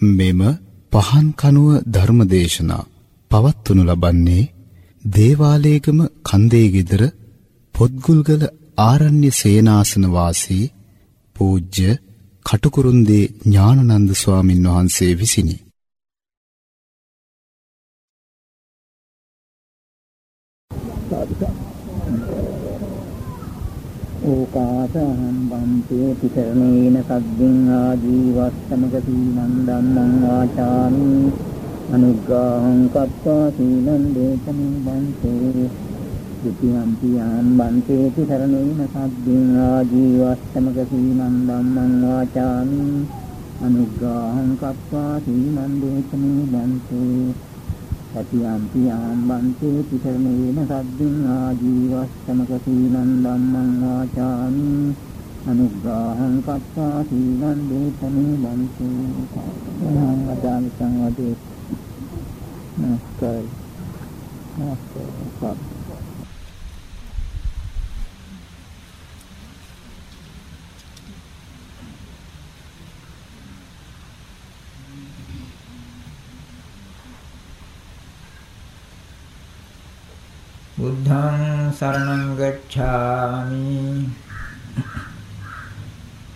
මෙම පහන් කනුව ධර්මදේශනා පවත්වනු ලබන්නේ දේවාලේගම කන්දේ গিදර පොත්ගුල්ගල ආරණ්‍ය සේනාසන වාසී පූජ්‍ය කටුකුරුන්දී ඥානනන්ද ස්වාමින් වහන්සේ විසිනි. ඕකාසහම් කම්පේ පිටරණේන සද්දින් ආදී වස්සමක සීනං ධම්මං වාචාමි අනුග්ගාහං කත්වා සීනං දේශමින් බන්තේ යතියම්පි යම් බන්තේ පිටරණේන සද්දින් ආදී වස්සමක සීනං ධම්මං වාචාමි අනුග්ගාහං කත්වා සීනං දේශමින් බන්තේ සතියම්පි යම් බන්තේ පිටරණේන සද්දින් ආදී වස්සමක සීනං ධම්මං වාචාමි අනුග්‍රහං කତ୍වා සීලං දේතමේ බන්තේ අහං වදාමි සංවදේ නමස්කාරයි නමස්කාරයි බුද්ධං සරණං ගච්ඡාමි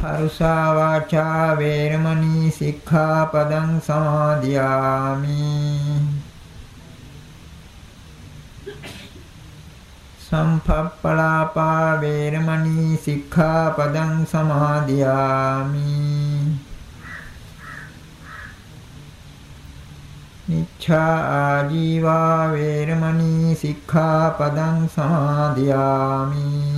පරුසා වාචා වේරමණී සික්ඛාපදං සමාදියාමි। සම්පප්පලාපා වේරමණී සික්ඛාපදං සමාදියාමි। නිච්ඡා ආජීවා වේරමණී සික්ඛාපදං සමාදියාමි।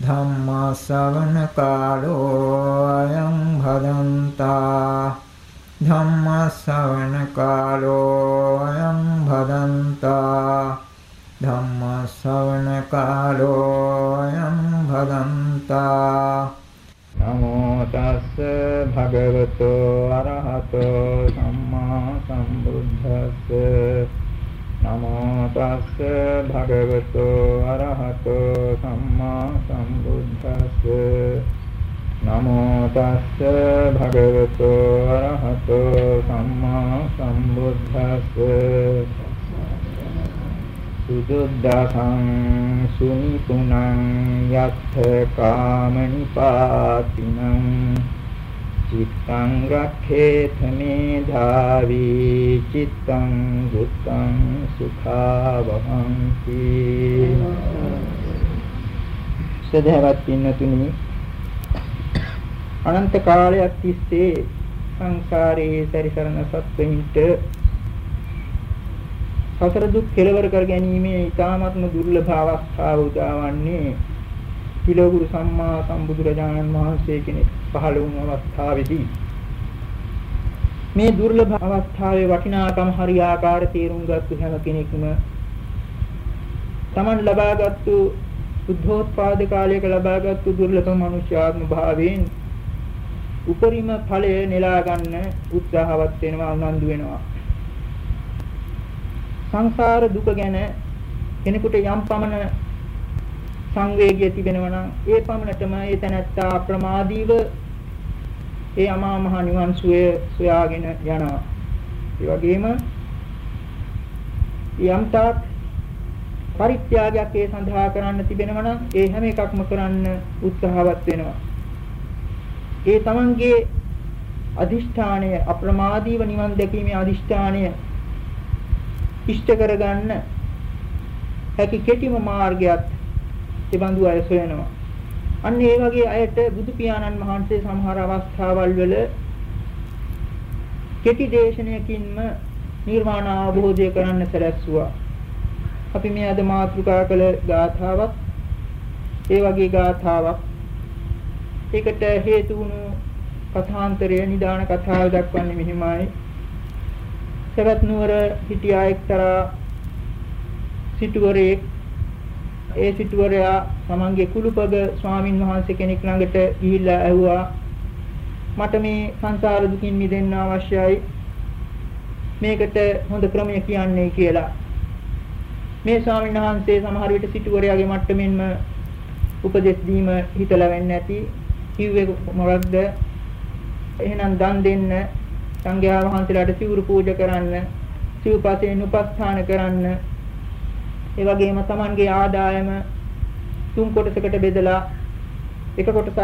ධම්මාසවන කාලෝ අයං භදන්තා. ධම්මාසවන කාලෝ අයං භදන්තා. ධම්මාසවන කාලෝ අයං භදන්තා. නමෝ තස්ස භගවතු අරහතෝ සම්මා සම්බුද්දස්ස. නමෝ තස්ස භගවතු අරහතෝ සම්මා සම්බුද්දස්ස නමෝ තස්ස භගවතු අරහතෝ සම්මා සම්බුද්දස්ස සුදුද්දසං සුනිපුනං යත්ථ කාමනිපාතිනං චිත්තං රක්ඛේත මේ ධාවි චිත්තං දුත්තං සුඛාවහංති සදහවත් පින්නතුනි අනන්ත කාලයක් තිස්සේ සංසාරයේ සැරිසරන සත්වෙහින්ට සසර දුක් කෙලවර කර ගැනීමේ ඊ타ත්ම දුර්ලභ අවස්ථාව උදාවන්නේ පිළොගුරු සම්මා සම්බුදුරජාණන් වහන්සේ කෙනෙක්. පහළ වුණු අවස්ථාවේදී මේ දුර්ලභ අවස්ථාවේ වටිනාකම හරියාකාර තේරුම් ගත්තු හැම කෙනෙකුම Taman ලබාගත්තු බුද්ධෝත්පාද කාලයක ලබාගත්තු දුර්ලභ මනුෂ්‍යාත්ම භාවයෙන් උපරිම ඵලය නෙලා ගන්න උත්සාහවත් වෙනවා උනන්දු වෙනවා. සංසාර දුක ගැන කෙනෙකුට යම් පමණ සංවේගය තිබෙනවා නම් ඒ පමණටම ඒ තැනැත්තා අප්‍රමාදීව ඒ අමා මහ නිවන් සුවය සොයාගෙන යනවා. ඒ වගේම යම් තාක් පරිත්‍යාගයක් ඒ සඳහා කරන්න තිබෙනවා නම් ඒ හැම එකක්ම කරන්න උත්සාහවත් වෙනවා. ඒ තමන්ගේ අදිෂ්ඨානය අප්‍රමාදීව නිවන් දැකීමේ අදිෂ්ඨානය ඉෂ්ට කරගන්න හැකි කෙටිම මාර්ගයක් ඒ බඳු අය සොයනවා. අන්න ඒ වගේ අයට බුදු පියාණන් වහන්සේ සමහර අවස්ථාවල් වල කෙටි දේශනයකින්ම නිර්වාණ අවබෝධය කරන්න සැලැස්සුවා. අපි මේ අද මාතෘකා කළ ගාථාවක් ඒ වගේ ගාථාවක් ඒකට හේතු වුණු කථාන්තරය නිදාන කතාව දක්වන්නේ මෙහිමයි. සවැත් නුවර හිටියා එක්තරා සිටුවරයෙක් ඒ සිටුවරයා තමන්ගේ කුළුපග ස්වාමින් වහන්සේ කෙනෙක් ළඟට ගිහිල්ලා ඇහුවා මට මේ සංසාර දුකින් මිදෙන්න අවශ්‍යයි. මේකට හොඳ ක්‍රමය කියන්නේ කියලා. මේ ස්වාමීන් වහන්සේ සමහර විට සිටුවරයාගේ මට්ටමින්ම උපදෙස් දීම හිතලා වෙන්නේ නැති. කිව්වේ මොකක්ද? එහෙනම් දන් දෙන්න සංඝයා වහන්සේලාට සිවුරු පූජා කරන්න සිව්පසයෙන් උපස්ථාන කරන්න ඒ වගේම Tamanගේ ආදායම තුන් කොටසකට බෙදලා එක කොටසක්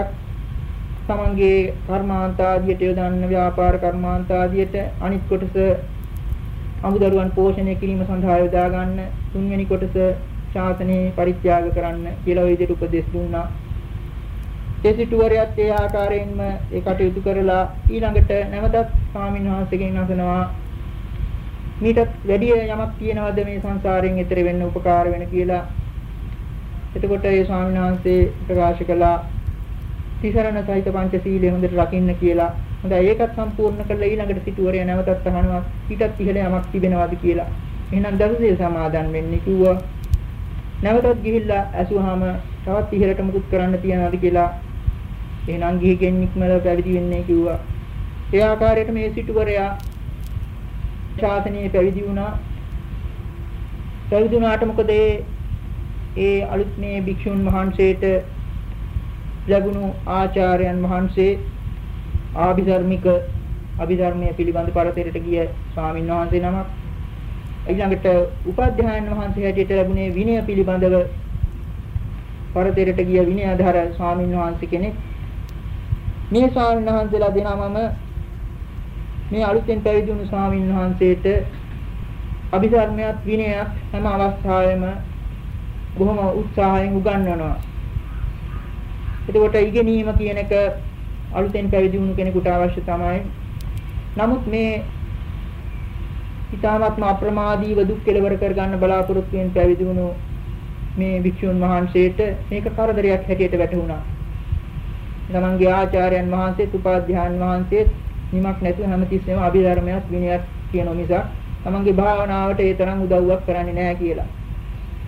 Tamanගේ කර්මාන්ත ආදියට යොදන්න ව්‍යාපාර කර්මාන්ත ආදියට අනිත් කොටස අමුදරුවන් පෝෂණය කිරීම සඳහා යොදා ගන්න තුන්වෙනි කොටස ශාසනයේ පරිත්‍යාග කරන්න කියලා ওই විදිහට උපදෙස් දුන්නා. ඒ සිටුවරයත් ඒ ආකාරයෙන්ම ඒ කටයුතු කරලා ඊළඟට නැවතත් ස්වාමීන් වහන්සේගෙන් අසනවා මීටත් වැඩි යමක් තියෙනවද මේ සංසාරයෙන් එතර වෙන්න උපකාර වෙන කියලා. එතකොට ඒ ස්වාමීන් වහන්සේ ප්‍රකාශ කළා තිසරණ සහිත පංචශීලය හොඳට රකින්න කියලා. හොඳයි ඒකත් සම්පූර්ණ කරලා ඊළඟට සිටුවරය නැවතත් අහනවා ඊටත් ඉහළ යමක් තිබෙනවද කියලා. එහෙනම් දසසිල් සමාදන් වෙන්න කිව්වා. නැවතත් ගිහිල්ලා ඇසුවාම තවත් ඉහළට මුකුත් කරන්න තියනවාද කියලා. එහෙනම් ගිහි කෙනෙක් මල පැවිදි වෙන්නේ කිව්වා. ඒ ආකාරයට මේ සිටුවරයා ශාසනයේ පැවිදි වුණා. පැවිදි වුණාට මොකද ඒ අලුත් මේ භික්ෂුන් වහන්සේට ලැබුණු ආචාර්යයන් වහන්සේ ආභිධර්මික අභිධර්මයේ පිළිබඳ පරතරයට ගිය ස්වාමීන් වහන්සේ නමක් ඊළඟට උපාධ්‍යායන් වහන්සේ හැටියට ලැබුණේ විනය පිළිබඳව පරතරයට ගිය විනයධර ස්වාමීන් වහන්සේ කෙනෙක් මේ ස්වාමීන් වහන්සේලා දෙනමම මේ අලුතෙන් පැවිදි වුණු ස්වාමීන් වහන්සේට අභිධර්මයක් විනයක් හැම අවස්ථාවෙම බොහොම උත්සාහයෙන් උගන්වනවා. එතකොට ඉගෙනීම කියන එක අලුතෙන් පැවිදි වුණු කෙනෙකුට අවශ්‍ය තමයි. නමුත් මේ ඊ타ත්ම අප්‍රමාදීව දුක් කෙලවර කර ගන්න බලාපොරොත්තු වෙන පැවිදි වුණු මේ භික්ෂුන් වහන්සේට මේක කරදරයක් හැටියට වැටහුණා. තමන්ගේ ආචාර්යයන් වහන්සේත් උපාධ්‍යායන් වහන්සේත් නිමක් නැතුව හැමතිස්සෙම අභිධර්මයක් විනයක් කියන මිසක් තමන්ගේ භාවනාවට ඒ තරම් උදව්වක් කරන්නේ නැහැ කියලා.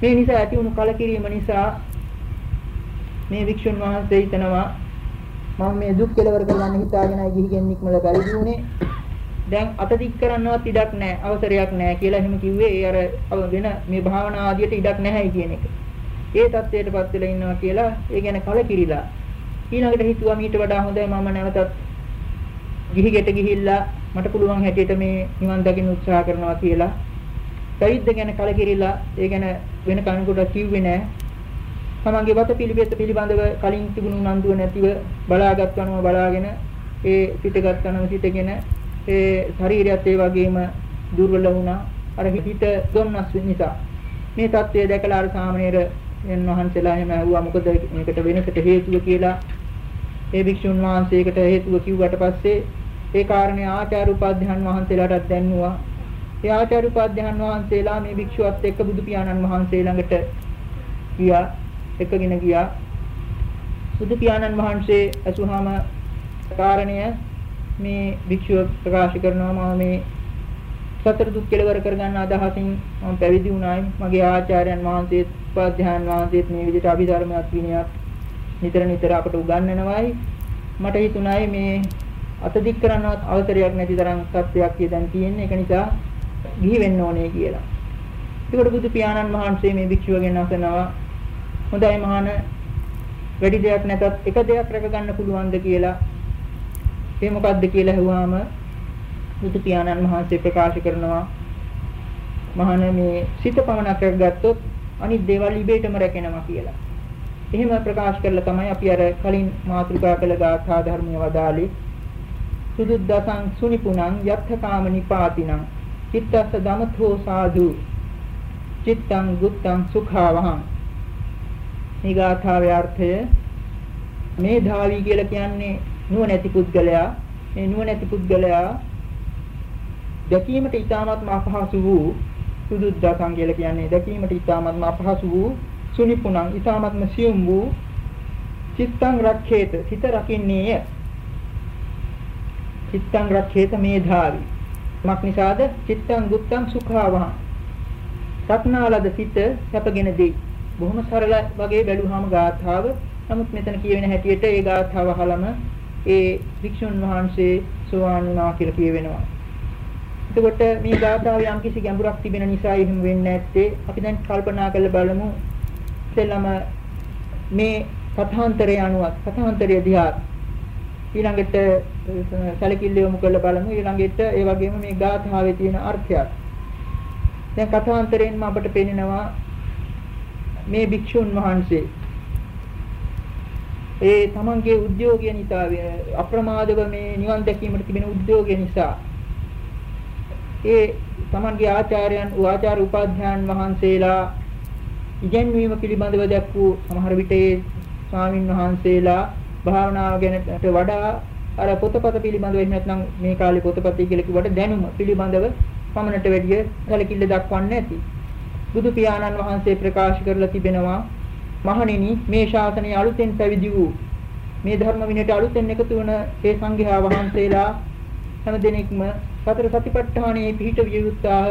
මේ නිසා ඇති වුණු කලකිරීම නිසා මේ වික්ෂුන් වහන්සේ හිතනවා මම මේ දුක් කෙලවර කරගන්න හිතාගෙනයි ගිහිගෙන් නික්මල පැවිදි වුණේ. දැන් අත දික් කරන්නවත් ඉඩක් නැහැ, අවසරයක් නැහැ කියලා එහෙම කිව්වේ ඒ අර වෙන මේ භාවනා ආදියට ඉඩක් නැහැයි කියන එක. ඒ தත්ත්වයටපත් වෙලා ඉන්නවා කියලා ඒ ගැන කලකිරිලා ඊළඟට හිතුවා මීට වඩා හොඳයි මම නැවතත් ගිහි ගෙට ගිහිල්ලා මට පුළුවන් හැටියට මේ නිවන් දකින්න උත්සාහ කරනවා කියලා පැවිද්ද ගැන කලකිරිලා ඒ ගැන වෙන කෙනෙකුට කිව්වේ නැහැ. තමන්ගේ වත පිළිවෙත පිළිබඳව කලින් තිබුණු උනන්දුව නැතිව බලාගත්වනම බලාගෙන ඒ පිටගත්වනම සිටගෙන ඒ ශරීරයත් ඒ වගේම දුර්වල වුණා. අර හිත ගොම්නස් නිසා මේ தත්ත්වය දැකලා අර සාමණේර යන් වහන්සේලා එහෙම ඇහුවා මොකද මේකට වෙනසට හේතුව කියලා ඒ භික්ෂුන් වහන්සේකට හේතුව කිව්වට පස්සේ ඒ කාරණේ ආචාර්ය උපාධ්‍යයන් වහන්සේලාටත් දැන්නුවා. ඒ ආචාර්ය උපාධ්‍යයන් වහන්සේලා මේ භික්ෂුවත් එක්ක බුදු පියාණන් වහන්සේ ළඟට ගියා. එකගෙන ගියා. බුදු පියාණන් වහන්සේ අසුහාම කාරණය මේ භික්ෂුව ප්‍රකාශ කරනවා. මම මේ සතර දුක් කෙලවර කරගන්න අදහසින් මම පැවිදි වුණායි. මගේ ආචාර්යයන් වහන්සේත් උපාධ්‍යයන් වහන්සේත් මේ විදිහට අභිධර්මයක් විනයක් නිතර නිතර අපට උගන්වනවායි මට හිතුණායි මේ අතදික් කරන්නවත් අවසරයක් නැති තරම් සත්‍යයක් දැන් තියෙන්නේ ඒක නිසා ගිහි වෙන්න ඕනේ කියලා. ඒකට බුදු පියාණන් වහන්සේ මේ භික්ෂුවගෙන් අසනවා හොඳයි මහාන වැඩි දෙයක් නැතත් එක දෙයක් රැක ගන්න පුළුවන්ද කියලා. ඒ මොකද්ද කියලා අහුවාම බුදු පියාණන් වහන්සේ ප්‍රකාශ කරනවා මහාන මේ සිත පමණක් රැකගත්තොත් අනිත් දේවල් ඉබේටම රැකෙනවා කියලා. එහෙම ප්‍රකාශ කරලා තමයි අපි අර කලින් මාතෘකා කළ ගාථා ධර්මයේ වදාළේ. සුදුද්දසං සුනිපුනං යත්ථකාම නිපාතිනං චිත්තස්ස දමතෝ සාදු. චිත්තං ගුත්තං සුඛාවහං. මේ ගාථාවේ අර්ථය මේ ධාවි කියලා කියන්නේ නුවණැති පුද්ගලයා. මේ නුවණැති පුද්ගලයා දැකීමට ඊටාත්ම අපහසු වූ සුදුද්දසං කියලා කියන්නේ දැකීමට ඊටාත්ම අපහසු වූ සුනිපුණං ඊටාත්ම සියුම් වූ චිත්තං රක්ඛේත සිත රකින්නේය. චිත්තං රක්ඛේත මේධාවි. මක් නිසාද? චිත්තං ගුත්තං සුඛාවහං. සක්නාලද සිත සැපගෙන දෙයි. බොහොම සරල වගේ බැලුවාම ගාථාව. නමුත් මෙතන කියවෙන හැටියට ඒ ගාථාව අහලම ඒ වික්ෂුන් වහන්සේ සෝවාන් වුණා කියලා කියවෙනවා. එතකොට මේ ගාථාවේ යම් කිසි ගැඹුරක් තිබෙන නිසා එහෙම වෙන්නේ නැත්තේ. අපි දැන් කල්පනා කරලා බලමු. ඉතින්ම මේ කථාන්තරය අනුව කථාන්තරය දිහා ඊළඟට සැලකිල්ල යොමු කරලා බලමු. ඊළඟට ඒ වගේම මේ ගාථාවේ තියෙන අර්ථයක් දැන් කථාන්තරයෙන්ම අපට පේනවා මේ භික්ෂුන් වහන්සේ. ඒ තමන්ගේ උද්‍යෝගය නිසා අප්‍රමාදව මේ නිවන් දැකීමට තිබෙන උද්‍යෝගය නිසා. ඒ තමන්ගේ ආචාර්යයන් ආචාර්ය උපාධ්‍යයන් වහන්සේලා ඉගැන්වීම පිළිබඳව දැක් වූ සමහර විට ඒ ස්වාමින් වහන්සේලා භාවනාව ගැනට වඩා අර පොතපත පිළිබඳව එහෙම නැත්නම් මේ කාලේ පොතපතයි කියලා කිව්වට දැනුම පිළිබඳව පමණට වැඩිය සැලකිල්ල දක්වන්නේ නැති. බුදු පියාණන් වහන්සේ ප්‍රකාශ කරලා තිබෙනවා මහණෙනි මේ ශාසනය අලුතෙන් පැවිදි වූ මේ ධර්ම විනයට අලුතෙන් එකතු වන ඒ සංඝයා වහන්සේලා හැම දිනෙකම සතර සතිපට්ඨානයේ පිහිට විය යුත්තාහ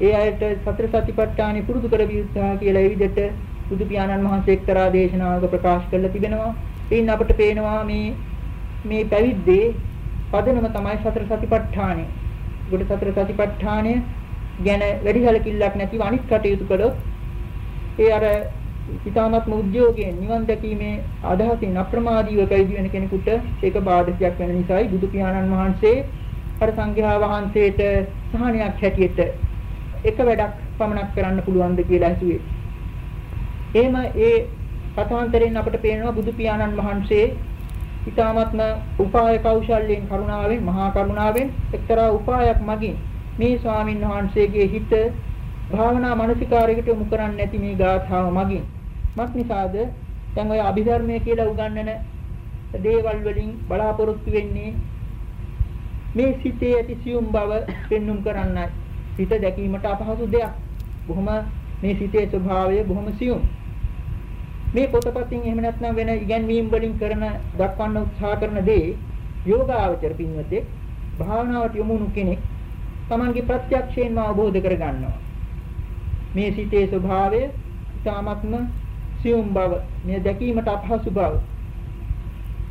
ඒ අයට සතර සතිපට්ඨානෙ පුරුදු කර විය යුත්තාහ කියලා ඒ විදිහට බුදු පියාණන් වහන්සේ එක්තරා දේශනාවක ප්‍රකාශ කරලා තිබෙනවා. එයින් අපට පේනවා මේ මේ පැවිද්දේ පදනම තමයි සතර සතිපට්ඨානය. ගොඩ සතර සතිපට්ඨානය ගැන වැඩි සැලකිල්ලක් නැතිව අනිත් කටයුතු කළොත් ඒ අර ඊ타මත්ම උද්‍යෝගයෙන් නිවන් දැකීමේ අදහසින් අප්‍රමාදීව පැවිදි වෙන කෙනෙකුට ඒක බාධකයක් වෙන නිසායි බුදු පියාණන් වහන්සේ අර සංඝයා වහන්සේට සහනයක් හැටියට එක වැඩක් පමණක් කරන්න පුළුවන්ද කියලා ඇසුවේ. එහෙම ඒ කථාන්තරයෙන් අපට පේනවා බුදු පියාණන් වහන්සේ ඊ타මත්ම උපාය කෞශල්‍යයෙන් කරුණාවෙන් මහා කරුණාවෙන් එක්තරා උපායක් මගින් මේ ස්වාමින් වහන්සේගේ හිත භාවනා මානසිකාරයකට යොමු කරන්නේ නැති මේ ගාථාව මගින්. මක් නිසාද? දැන් ඔය අභිධර්මය කියලා උගන්වන දේවල් වලින් බලාපොරොත්තු වෙන්නේ මේ සිතේ ඇති සියුම් බව පෙන්눔 කරන්නයි. සිත දැකීමට අපහසු දෙයක් බොහොම මේ සිතේ ස්වභාවය බොහොම සියුම් මේ පොතපතින් එහෙම නැත්නම් වෙන ඉගැන්වීම් වලින් කරන දක්වන්න උත්සාහ කරන දේ යෝගාවචර පින්වතේ භාවනාවට යොමුණු කෙනෙක් Tamange ප්‍රත්‍යක්ෂයෙන්ම අවබෝධ කරගන්නවා. මේ සිතේ ස්වභාවය ඊ타මත්ම සියුම් බව, මේ දැකීමට අපහසු බව.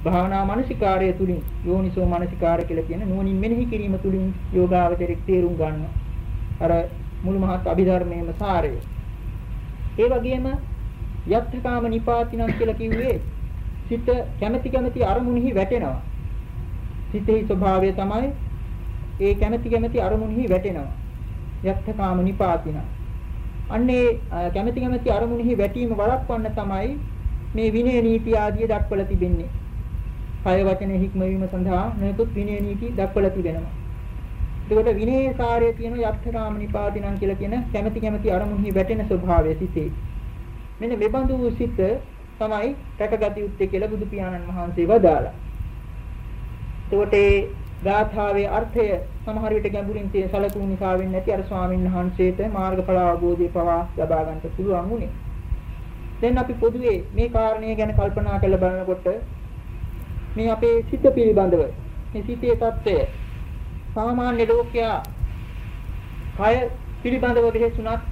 භාවනා මානසිකාර්යය තුලින් යෝනිසෝ මානසිකාර්ය කියලා කියන නුවණින් මෙනෙහි කිරීම තුලින් යෝගාවචරෙක් තේරුම් ගන්නවා. අර මුළු මහත් අභිධර්මයේම සාරය. ඒ වගේම යත්ථකාම නිපාතිනම් කියලා කිව්වේ සිත කැමැති කැමැති අරමුණෙහි වැටෙනවා. සිතෙහි ස්වභාවය තමයි ඒ කැමැති කැමැති අරමුණෙහි වැටෙනවා. යක්ඛකාම නිපාතින. අන්නේ කැමැති කැමැති අරමුණෙහි වැටීම වළක්වන්න තමයි මේ විනය නීති ආදිය දක්වලා තිබෙන්නේ. කය වචන හික්මවීම සඳහා නොයෙකුත් විනය නීති දක්වලා තිබෙනවා. එතකොට විනයේ සාරය කියන යක්ඛකාම නිපාතිනං කියලා කියන කැමැති කැමැති අරමුණෙහි වැටෙන ස්වභාවය සිටේ. මෙන්න මෙබඳු වූ සිත තමයි රැකගත යුත්තේ කියලා බුදු පියාණන් වහන්සේ වදාලා. එතකොට ඒ ගාථාවේ අර්ථය සමහර විට ගැඹුරින් තේ සැලකුණු නිසා වෙන්නේ නැති අර ස්වාමීන් වහන්සේට මාර්ගඵල අවබෝධය පවා ලබා ගන්නට පුළුවන් වුණේ. දැන් අපි පොදුවේ මේ කාරණය ගැන කල්පනා කරලා බලනකොට මේ අපේ සිත පිළිබඳව මේ සිතේ தත්ත්වය සාමාන්‍ය ලෝකයා කය පිළිබඳව විශේෂුණත්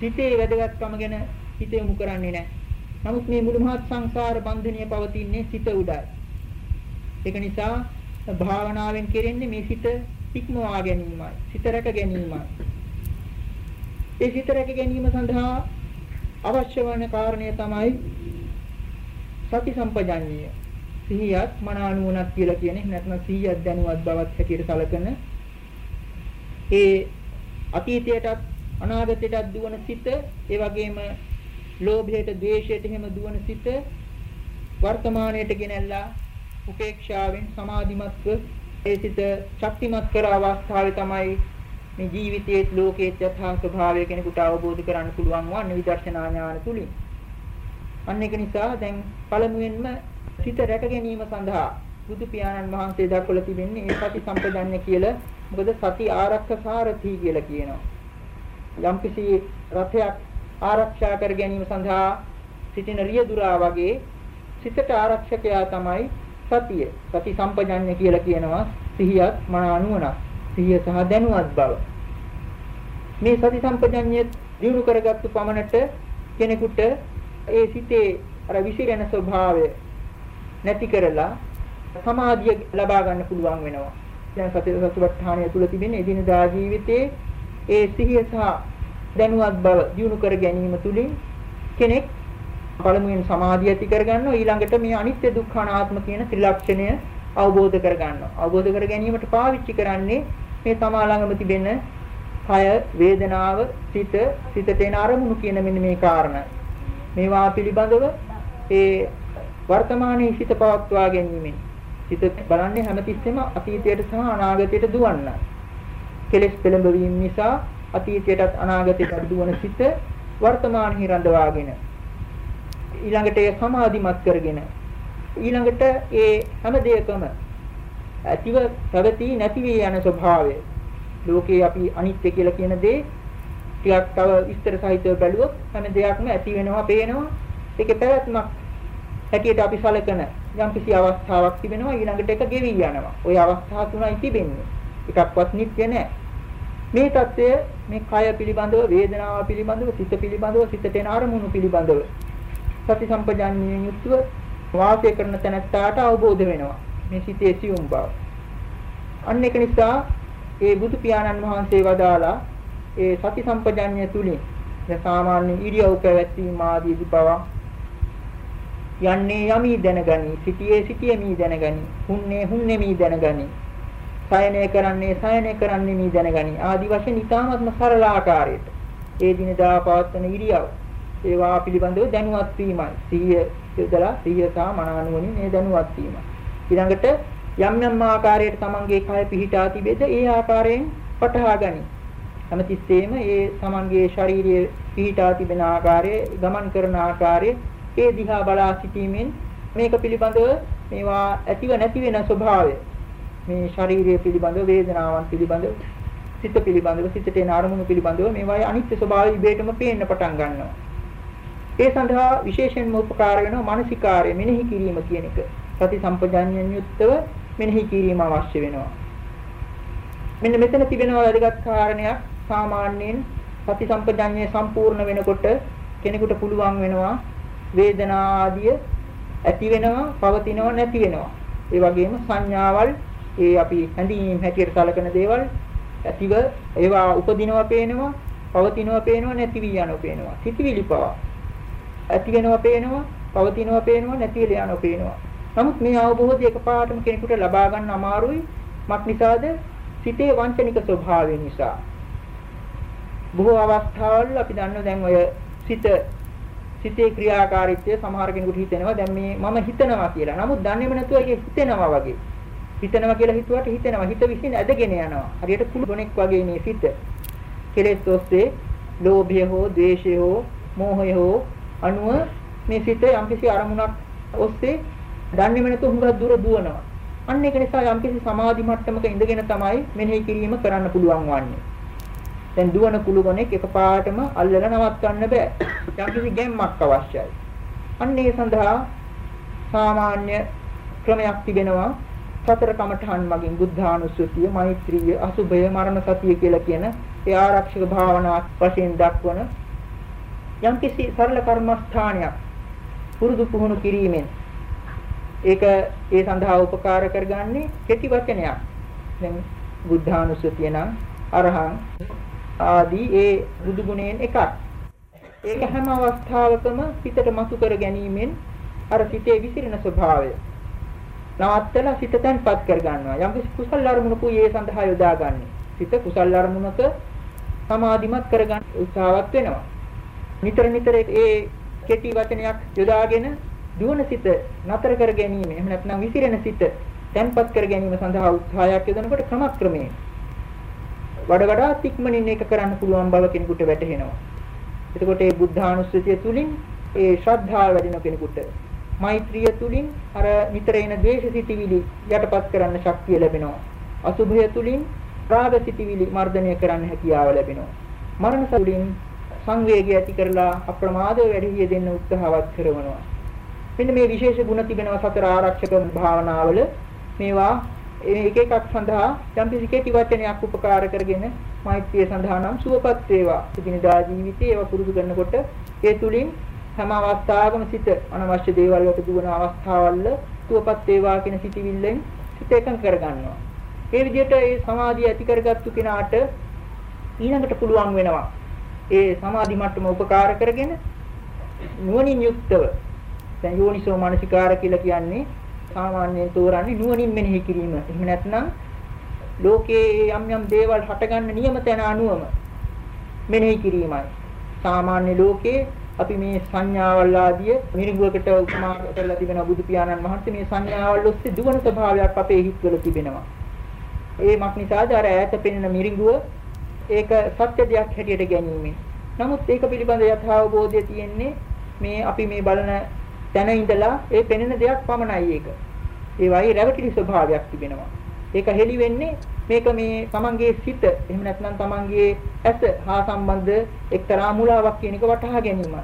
සිතේ වැදගත්කම ගැන හිත යොමු කරන්නේ නැහැ. නමුත් මේ මුළු මහත් සංසාර බන්ධනීය පවතින්නේ සිත උඩයි. ඒක නිසා භාවනාවෙන් කෙරෙන්නේ මේ සිත ඉක්මවා ගැනීමයි. සිත රැක ගැනීමයි. ඒ සිත රැක ගැනීම සඳහා අවශ්‍ය වන කාරණය තමයි සති සම්පජාඤ්ඤය. සිහියත් මනානුවණක් කියලා කියන්නේ නැත්නම් සිහියක් දැනුවත් බවත් හැටියට සැලකන ඒ අතීතයටත් අනාගතයටත් දුවන සිත ඒ වගේම ලෝභයට, ද්වේෂයට එහෙම දුවන සිත වර්තමානයට ගෙනල්ලා උපේක්ෂාවෙන් සමාධිමත්ව ඒ සිත ශක්තිමත් කර අවස්ථාවේ තමයි මේ ජීවිතයේ ලෝකයේ යථා ස්වභාවය කෙනෙකුට අවබෝධ කරගන්න පුළුවන් වන්නේ විදර්ශනා ඥාන තුලින්. අන්න ඒක නිසා දැන් පළමුවෙන්ම සිත රැක ගැනීම සඳහා බුදු පියාණන් වහන්සේ දක්වලා තිබෙන්නේ ඒ සති සම්පදන්න කියලා. මොකද සති ආරක්ෂක සාරථී කියලා කියනවා. යම්කිසි රථයක් ආරක්ෂා කර ගැනීම සඳහා සිටින රියදුරා වගේ සිතට ආරක්ෂකයා තමයි සතිය. සති සම්පජඤ්ඤ කියලා කියනවා සිහියත් මන අනුවණක්. සිහිය සහ දැනුවත් බව. මේ සති සම්පජඤ්ඤය දිනු කරගත්තු පමණට කෙනෙකුට ඒ සිතේ අර විසිරෙන ස්වභාවය නැති කරලා සමාධිය ලබා ගන්න පුළුවන් වෙනවා. දැන් සති සතිපට්ඨානය තුල තිබෙන එදිනදා ජීවිතයේ ඒ සිහිය සහ දැනුවත් බව දියුණු කර ගැනීම තුළින් කෙනෙක් පළමුවෙන් සමාධිය ඇති කරගන්නවා. ඊළඟට මේ අනිත්‍ය දුක්ඛ අනාත්ම කියන ත්‍රිලක්ෂණය අවබෝධ කරගන්නවා. අවබෝධ කර ගැනීමට පාවිච්චි කරන්නේ මේ තමා ළඟම තිබෙන කය වේදනාව සිත සිතට එන අරමුණු කියන මෙන්න මේ කාරණා. මේවා පිළිබඳව ඒ වර්තමානයේ සිත පවත්වා ගැනීමෙන් සිත බලන්නේ හැමතිස්සෙම අතීතයට සහ අනාගතයට දුවන්න. කෙලෙස් පෙළඹවීම නිසා අතීතයටත් අනාගතයටත් දුවන සිත වර්තමානයේ රඳවාගෙන ඊළඟට ඒ සමාධිමත් කරගෙන ඊළඟට ඒ හැම දෙයකම ඇතිව පැවති නැති වී යන ස්වභාවය. ලෝකේ අපි අනිත්‍ය කියලා කියන දේ ටිකක් තව විස්තර සහිතව බැලුවොත් හැම දෙයක්ම ඇති වෙනවා පේනවා. ඒකේ පැවැත්මක්. හැටියට අපි සැලකන යම්කිසි අවස්ථාවක් තිබෙනවා ඊළඟට එක ගෙවි යනවා. ওই අවස්ථා තුනයි තිබෙන්නේ. එකක්වත් නිත්‍ය නැහැ. මේ தත්ත්වය මේ කය පිළිබඳව, වේදනාව පිළිබඳව, සිත පිළිබඳව, සිතට එන අරමුණු පිළිබඳව සති සම්පජාන්නියෙන් යුක්තව වාසය කරන තැනැත්තාට අවබෝධ වෙනවා. මේ සිතේ සියුම් බව. අන්න ඒක නිසා ඒ බුදු පියාණන් වහන්සේ වදාලා ඒ සති සම්පජාන්‍ය තුලින් සාමාන්‍ය ඉරියව් පැවැත්වීම ආදී පවා යන්නේ යමි දැනගනි සිටියේ සිටියමි දැනගනි හුන්නේ හුන්නේමි දැනගනි. සයනය කරන්නේ සයනය කරන්නේ මේ දැනගනි. ආදි වශයෙන් ඊ타ත්ම සරල ආකාරයට ඒ දිනදා පවත්වන ඉරියව්. ඒවා පිළිබඳව දැනුවත් වීමයි. සිහිය යොදලා සිහිය සහ මනානුවණින් මේ දැනුවත් වීම ඊළඟට යම් යම් ආකාරයට තමන්ගේ කය පිහිටා තිබෙද ඒ ආකාරයෙන් පටහා ගනි. හැමතිස්සෙම ඒ තමන්ගේ ශාරීරියේ පිහිටා තිබෙන ආකාරය ගමන් කරන ආකාරය ඒ දිහා බලා සිටීමෙන් මේක පිළිබඳව මේවා ඇතිව නැති වෙන ස්වභාවය මේ ශාරීරිය පිළිබඳව වේදනාවන් පිළිබඳව සිත පිළිබඳව සිතට එන අරමුණු පිළිබඳව මේවායේ අනිත්‍ය ස්වභාවය ඉබේටම පේන්න පටන් ගන්නවා. ඒ සඳහා විශේෂයෙන්ම උපකාර වෙනවා මානසිකාර්ය මෙනෙහි කිරීම කියන එක. සති සම්පජාඤ්ඤයෙන් යුක්තව මෙනෙහි කිරීම අවශ්‍ය වෙනවා. මෙන්න මෙතන තිබෙනවා වැදගත් කාරණයක් සාමාන්‍යයෙන් සති සම්පජාඤ්ඤය සම්පූර්ණ වෙනකොට කෙනෙකුට පුළුවන් වෙනවා වේදනා ආදිය ඇති වෙනවා පවතිනවා නැති වෙනවා. ඒ වගේම සංඥාවල් ඒ අපි හැඳින්වීම හැටියට සලකන දේවල් ඇතිව ඒවා උපදිනවා පේනවා පවතිනවා පේනවා නැති වී යනවා පේනවා. සිතිවිලි පවා. ඇති වෙනවා පේනවා පවතිනවා පේනවා නැති වෙලා යනවා පේනවා. නමුත් මේ අවබෝධය එකපාරටම කෙනෙකුට ලබා ගන්න අමාරුයි. මක් නිසාද? සිතේ වංචනික ස්වභාවය නිසා. බොහෝ අවස්ථාවල අපි දන්නවා දැන් ඔය සිත සිතේ ක්‍රියාකාරීත්වය සමහර කෙනෙකුට හිතෙනවා දැන් මේ මම හිතනවා කියලා. නමුත් දන්නේම නැතුව ඒක හිතෙනවා වගේ. හිතනවා කියලා හිතුවට හිතෙනවා. හිත විසින් ඇදගෙන යනවා. හරියට කුළු ගොනෙක් වගේ මේ සිත. කෙලෙස් ඔස්සේ ලෝභය හෝ, ද්වේෂය හෝ, මෝහය හෝ අනුව මේ සිත යම්කිසි අරමුණක් ඔස්සේ දන්නේම නැතුව හුඟක් දුර දුවනවා. අන්න ඒක නිසා යම්කිසි සමාධි මට්ටමක ඉඳගෙන තමයි මෙනෙහි කිරීම කරන්න පුළුවන් වන්නේ. දැන් දුවන කුළුගොනෙක් එකපාරටම අල්ලලා නවත්තන්න බෑ. යම්කිසි ගැම්මක් අවශ්‍යයි. අන්න ඒ සඳහා සාමාන්‍ය ක්‍රමයක් තිබෙනවා. සතර කමඨහන් මගින් බුද්ධානුස්සතිය, මෛත්‍රිය, අසුභය, මරණ සතිය කියලා කියන ඒ ආරක්ෂක භාවනාවක් වශයෙන් දක්වන යම්කිසි සරල කර්මස්ථානයක් පුරුදු පුහුණු කිරීමෙන් ඒක ඒ සඳහා උපකාර කරගන්නේ කෙටි වචනයක්. දැන් බුද්ධානුස්සතිය නම් අරහං ආදී ඒ බුදු ගුණයෙන් එකක්. ඒක හැම අවස්ථාවකම සිතට මතු කර ගැනීමෙන් අර සිතේ විසිරෙන ස්වභාවය නවත්තලා සිත තැන්පත් කර ගන්නවා. යම් කිසි කුසල අරමුණක ඒ සඳහා යොදාගන්නේ. සිත කුසල අරමුණක සමාධිමත් කරගන්න උත්සාහවත් වෙනවා. නිතර නිතර ඒ කෙටි වචනයක් යොදාගෙන දුවන සිත නතර කර ගැනීම එහෙම නැත්නම් විසිරෙන සිත තැන්පත් කර ගැනීම සඳහා උත්සාහයක් යොදනකොට ක්‍රමක්‍රමයෙන් වඩ වඩාත් ඉක්මනින් ඒක කරන්න පුළුවන් බව කෙනෙකුට වැටහෙනවා. එතකොට මේ බුද්ධානුස්සතිය තුලින් ඒ ශ්‍රද්ධාව වැඩින කෙනෙකුට මෛත්‍රිය තුලින් අර නිතර එන ද්වේෂ සිටිවිලි යටපත් කරන්න ශක්තිය ලැබෙනවා. අසුභය තුලින් රාග සිටිවිලි මර්ධනය කරන්න හැකියාව ලැබෙනවා. මරණ තුලින් සංවේගය ඇති කරලා අප්‍රමාදව වැඩි දෙන්න උත්සාහවත් කරනවා. මෙන්න මේ විශේෂ ගුණ තිබෙනවා සතර ආරක්ෂක භාවනාවල මේවා එක එකක් සඳහා යම් කිසි කෙටි වචනයක් උපකාර කරගෙන මෛත්‍රිය සඳහා නම් සුවපත් වේවා. ඉදිනදා ජීවිතේ ඒවා පුරුදු කරනකොට ඒ තුලින් හැම අවස්ථාවකම සිත අනවශ්‍ය දේවල් වලට දුවන අවස්ථාවල් සුවපත් වේවා කියන සිතිවිල්ලෙන් සිත එකඟ කරගන්නවා. ඒ විදිහට ඒ සමාධිය ඇති කරගත්තු කෙනාට ඊළඟට පුළුවන් වෙනවා. ඒ සමාධි මට්ටම උපකාර කරගෙන නුවණින් යුක්තව දැන් යෝනිසෝ මානසිකාර කියලා කියන්නේ සාමාන්‍යයෙන් තෝරන්නේ නුවණින් මෙනෙහි කිරීම. එහෙම නැත්නම් ලෝකයේ යම් යම් දේවල් හටගන්න නියම තැන අනුවම මෙනෙහි කිරීමයි. සාමාන්‍ය ලෝකයේ අපි මේ සංඥාවල් ආදිය මිරිඟුවකට උපමා කරලා තිබෙන බුදු පියාණන් වහන්සේ මේ සංඥාවල් ඔස්සේ දුවන ස්වභාවයක් අපේ හිත්වල තිබෙනවා. ඒ මක් නිසාද අර ඈත පෙනෙන මිරිඟුව ඒක සත්‍ය දෙයක් හැටියට ගැනීමෙන්. නමුත් ඒක පිළිබඳ යථාබෝධය තියෙන්නේ මේ අපි මේ බලන තැන ඉඳලා ඒ පෙනෙන දෙයක් පමණයි ඒක. ඒ වගේ රැවටිලි ස්වභාවයක් තිබෙනවා. ඒක හෙලි වෙන්නේ මේක මේ තමන්ගේ සිත එහෙම නැත්නම් තමන්ගේ ඇස හා සම්බන්ධ එක්තරා මුලාවක් කියන එක වටහා ගැනීමයි.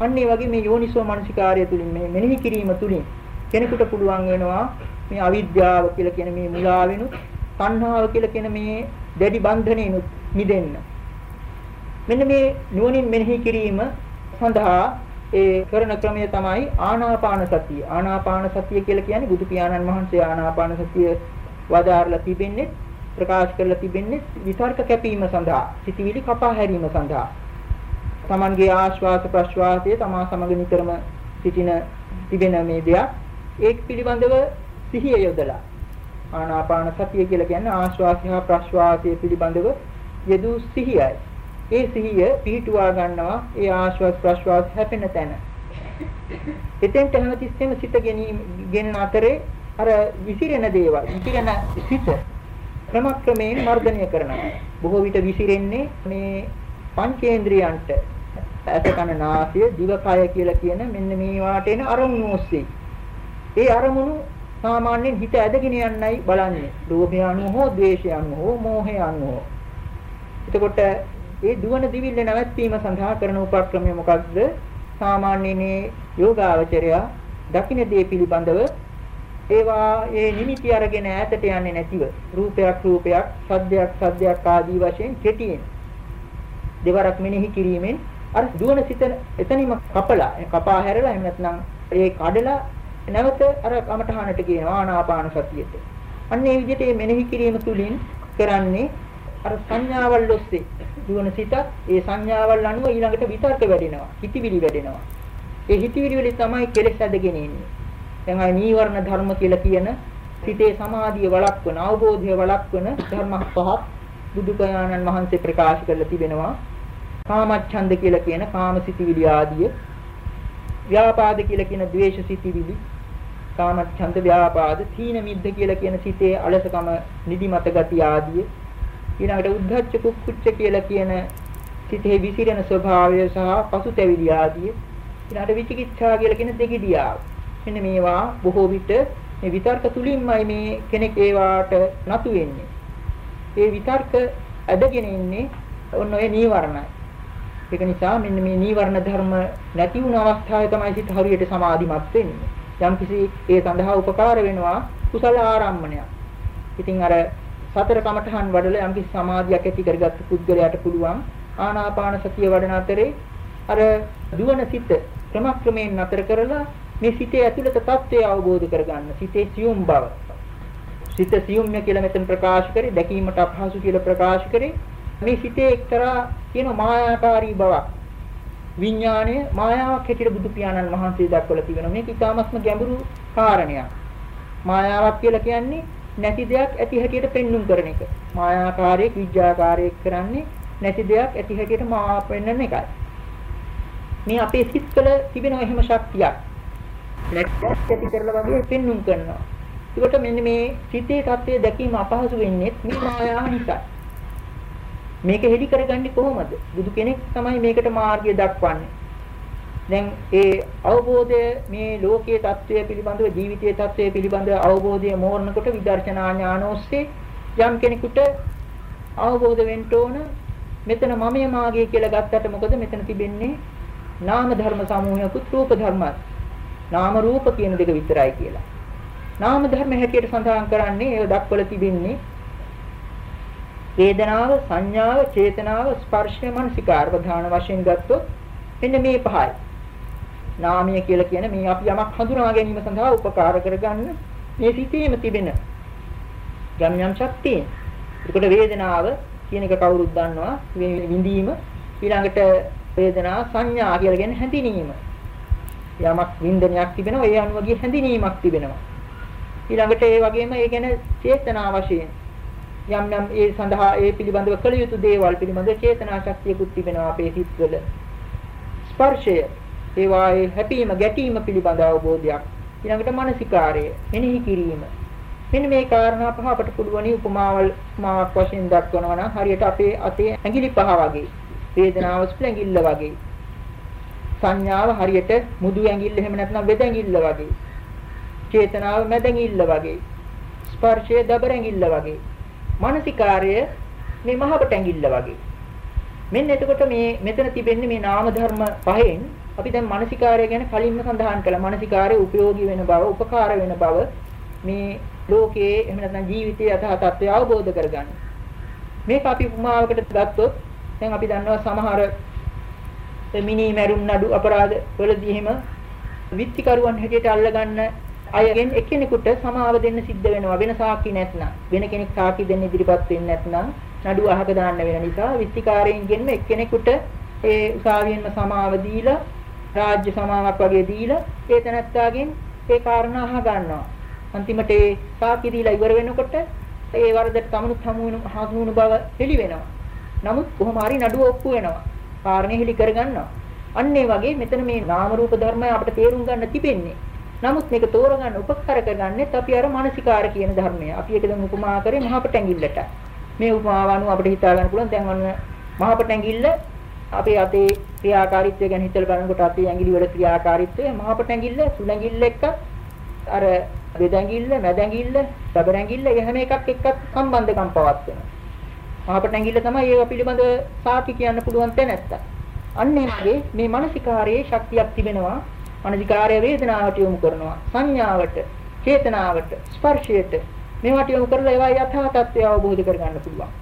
අන්න ඒ වගේ මේ යෝනිසෝ මනසිකාර්ය තුලින් මේ මෙනෙහි කිරීම තුලින් කෙනෙකුට පුළුවන් වෙනවා මේ අවිද්‍යාව කියලා කියන මේ මුලාවෙනුත් තණ්හාව කියලා කියන මේ දැඩි බන්ධනෙනුත් මිදෙන්න. මෙන්න මේ නුවණින් මෙනෙහි කිරීම සඳහා ඒ කරන ක්‍රමය තමයි ආනාපාන සතිය. ආනාපාන සතිය කියලා කියන්නේ බුදු පියාණන් වහන්සේ ආනාපාන සතිය වදාarලා තිබෙන්නේ ප්‍රකාශ කරලා තිබෙන්නේ විතර්ක කැපීම සඳහා, සිටිවිලි කපා හැරීම සඳහා. Tamanගේ ආශ්වාස ප්‍රශ්වාසයේ තමා සමග නිතරම සිටින තිබෙන මේ දෙයක් ඒක පිළිබඳව සිහිය යොදලා ආනාපාන සතිය කියලා කියන්නේ ආශ්වාසය හා ප්‍රශ්වාසය පිළිබඳව යෙදූ සිහියයි. ඒ සිහිය පිහිටුවා ගන්නවා ඒ ආශ්වාස ප්‍රශ්වාස හැපෙන තැන. එතෙන්ට හැමතිස්සෙම සිත ගැනීම ගෙන අතරේ අර විසිරෙන දේවල් විසිරෙන සිත ක්‍රමක්‍රමයෙන් මර්ධනය කරනවා. බොහෝ විට විසිරෙන්නේ මේ පංචේන්ද්‍රයන්ට ඇස කන නාසය දිවකය කියලා කියන මෙන්න මේවාට එන අරමුණු ඔස්සේ. ඒ අරමුණු සාමාන්‍යයෙන් හිත ඇදගෙන යන්නයි බලන්නේ. ලෝභය අනුව හෝ ද්වේෂය අනුව හෝ මෝහය අනුව. එතකොට ඒ දුවන දිවිල්ල නැවැත්වීම සඳහා කරන උපක්‍රමය මොකක්ද? සාමාන්‍යනේ යෝගාවචරය දකින්න දේ පිළිබඳව ඒවා ඒ නිමිති අරගෙන ඈතට යන්නේ නැතිව රූපයක් රූපයක් සද්දයක් සද්දයක් ආදී වශයෙන් කෙටියෙන් දෙවරක් මෙනෙහි කිරීමෙන් අර දුවන සිත එතනින්ම කපලා කපා හැරලා එහෙම නැත්නම් ඒ කඩලා නැවත අර කමඨහනට කියනවා ආනාපාන සතියට. අන්න ඒ විදිහට මේ මෙනෙහි කිරීම තුළින් කරන්නේ අර සංඥාවල් ඔස්සේ දුවන සිතත් ඒ සංඥාවල් අනුව ඊළඟට විතර්ක වැඩෙනවා හිතවිලි වැඩෙනවා. ඒ හිතවිලි වලින් තමයි කෙලෙස් ඇදගෙන ඉන්නේ. දැන් අය නීවරණ ධර්ම කියලා කියන සිතේ සමාධිය වළක්වන අවබෝධය වළක්වන ධර්ම පහක් බුදුපයාණන් වහන්සේ ප්‍රකාශ කරලා තිබෙනවා. කාමච්ඡන්ද කියලා කියන කාමසිතවිලි ආදිය ව්‍යාපාද කියලා කියන ද්වේෂසිතවිලි කාමච්ඡන්ද ව්‍යාපාද තීන මිද්ද කියලා කියන සිතේ අලසකම නිදිමත ගතිය ආදිය ඊළඟට උද්ධච්ච කුක්කුච්ච කියලා කියන සිතේ විසිරෙන ස්වභාවය සහ පසුතැවිලි ආදිය ඊළඟට විචිකිච්ඡා කියලා කියන දෙගිඩියාව මෙන්න මේවා බොහෝ විට මේ විතර්ක තුලින්මයි මේ කෙනෙක් ඒවාට නතු වෙන්නේ. ඒ විතර්ක ඇදගෙන ඉන්නේ ඔන්න ඔය නීවරණයි. ඒක නිසා මෙන්න මේ නීවරණ ධර්ම නැති වුණ අවස්ථාවේ තමයි සිත හරියට සමාධිමත් වෙන්නේ. යම්කිසි ඒ සඳහා උපකාර වෙනවා කුසල ආරම්මණයක්. ඉතින් අර සතර කමඨහන් වඩලා යම්කිසි සමාධියක් ඇති කරගත්තු පුද්ගලයාට පුළුවන් ආනාපාන සතිය වඩන අතරේ අර දුවන සිත ක්‍රමක්‍රමයෙන් නතර කරලා මේ සිතේ ඇතුළත தත්ත්වය අවබෝධ කරගන්න. සිතේ සියුම් බව. සිත සියුම්ය කියලා මෙතන ප්‍රකාශ කරේ දැකීමට අපහසු කියලා ප්‍රකාශ කරේ. මේ සිතේ එක්තරා කියන මායාකාරී බවක්. විඥාණය මායාවක් හැටියට බුදු පියාණන් වහන්සේ දක්වලා තිබෙනවා. මේක ඉතාමත්ම ගැඹුරු කාරණයක්. මායාවක් කියලා කියන්නේ නැති දෙයක් ඇති හැටියට පෙන්눔 කරන එක. මායාකාරයක් විඥාකාරයක් කරන්නේ නැති දෙයක් ඇති හැටියට මා පෙන්වන එකයි. මේ අපේ සිත් වල තිබෙන එහෙම ශක්තියක්. නැත්නම් ඇති කරලා වගේ පෙන්눔 කරනවා. ඒකට මෙන්න මේ සිතේ தත්ත්වය දැකීම අපහසු වෙන්නේ මේ මායාව නිසා. මේක හෙලි කරගන්නේ කොහොමද? බුදු කෙනෙක් තමයි මේකට මාර්ගය දක්වන්නේ. දැන් ඒ අවබෝධය මේ ලෝකයේ தත්ත්වය පිළිබඳව ජීවිතයේ தත්ත්වය පිළිබඳව අවබෝධය මෝරනකොට විදර්ශනා ඥාන ඔස්සේ යම් කෙනෙකුට අවබෝධ වෙන්න ඕන මෙතන මමයේ මාගේ කියලා ගත්තට මොකද මෙතන තිබෙන්නේ නාම ධර්ම සමූහයකුත් රූප ධර්මත් නාම රූප කියන දෙක විතරයි කියලා. නාම ධර්ම හැටියට සඳහන් කරන්නේ ඒ දක්වලා තිබෙන්නේ වේදනාව, සංඥාව, චේතනාව, ස්පර්ශය, මනසිකාර ප්‍රධාන වශයෙන් ගත්තොත් මෙන්න මේ පහයි. නාමය කියලා කියන මේ අපි යමක් හඳුනා ගැනීම සඳහා උපකාර කරගන්න මේ සිටීම තිබෙන යම් යම් ශක්තිය. ඒකට වේදනාව කියන එක කවුරුත් දන්නවා විඳීම ඊළඟට වේදනා සංඥා කියලා කියන්නේ හැඳිනීම. යමක් වින්දනයක් තිබෙනවා ඒ අනුවගේ හැඳිනීමක් තිබෙනවා ඊළඟට ඒ වගේම ඒ ගැන චේතනා වශයෙන් යම් යම් ඒ සඳහා ඒ පිළිබඳව කළ යුතු දේවල් පිළිබඳව චේතනා ශක්තියකුත් තිබෙනවා අපේ සිත්වල ස්පර්ශය ඒ වායේ හැපීම ගැටීම පිළිබඳ අවබෝධයක් ඊළඟට මානසිකාරය මෙනෙහි කිරීම මෙන්න මේ කාරණා පහ අපට පුළුවනි උපමාවල් උපමාවක් වශයෙන් දක්වනවා නම් හරියට අපේ අතේ ඇඟිලි පහ වගේ වේදනාව ස්ප්ල ඇඟිල්ල වගේ සංඥාව හරියට මුදු ඇඟිල්ල එහෙම නැත්නම් වෙද ඇඟිල්ල වගේ. චේතනාව මැද ඇඟිල්ල වගේ. ස්පර්ශය දබර ඇඟිල්ල වගේ. මානසිකාර්ය මේ මහපට ඇඟිල්ල වගේ. මෙන්න එතකොට මේ මෙතන තිබෙන්නේ මේ නාම ධර්ම පහෙන් අපි දැන් මානසිකාර්ය ගැන කලින්ම සඳහන් කළා. මානසිකාර්ය උපයෝගී වෙන බව, උපකාර වෙන බව මේ ලෝකයේ එහෙම නැත්නම් ජීවිතයේ යථා තත්ත්වය අවබෝධ කරගන්න. මේක අපි උපමාවකට ගත්තොත් දැන් අපි දන්නවා සමහර මිනි මැරුම් නඩු අපරාධ වලදී එහෙම විත්තිකරුවන් හැටියට අල්ලගන්න අයගෙන් එක්කෙනෙකුට සමාව දෙන්න සිද්ධ වෙනවා වෙන සාක්ෂි නැත්නම් වෙන කෙනෙක් සාක්ෂි දෙන්න ඉදිරිපත් වෙන්නේ නැත්නම් නඩුව අහක දාන්න වෙන නිසා විත්තිකාරයෙන්ගෙන්ම එක්කෙනෙකුට ඒ උසාවියෙන්ම සමාව දීලා රාජ්‍ය සමාවක් වගේ දීලා ඒ තැනත්තාගෙන් ඒ කාරණා අහ ගන්නවා අන්තිමට ඒ සාක්ෂි දීලා ඉවර වෙනකොට ඒ වරදට තමනුත් හමු වෙන බව හෙළි වෙනවා නමුත් කොහොම හරි නඩුව ඔප්පු වෙනවා කාරණේ හෙලි කරගන්නවා. අන්න ඒ වගේ මෙතන මේ නාම රූප ධර්මය අපිට තේරුම් ගන්න තිබෙන්නේ. නමුත් මේක තෝරගන්න උපකාර කරගන්නෙත් අපි අර මානසිකාර කියන ධර්මය. අපි ඒක දැන් උපමා කරේ මහපට ඇඟිල්ලට. මේ උපමාව අනුව අපිට හිතා ගන්න පුළුවන් දැන් ඔන්න මහපට ඇඟිල්ල අපේ අතේ ක්‍රියාකාරීත්වය ගැන හිතලා බලනකොට අපේ ඇඟිලි වල ක්‍රියාකාරීත්වය මහපට ඇඟිල්ල සුල ඇඟිල්ල එක්ක අර බෙද ඇඟිල්ල මැද ඇඟිල්ල රබර් ඇඟිල්ල එහෙම එකක් එක්ක සම්බන්ධකම් පවත්වනවා. මහපට ඇඟිල්ල තමයි ඒක පිළිබඳව සාකි කියන්න පුළුවන් තැනැත්ත. අන්න ඒ වගේ මේ මානසිකාරයේ ශක්තියක් තිබෙනවා. මානසිකාරය වේදනාවට යොමු කරනවා. සංඥාවට, චේතනාවට, ස්පර්ශයට මේවට යොමු කරලා ඒවා යථා තත්ත්වය අවබෝධ කරගන්න පුළුවන්.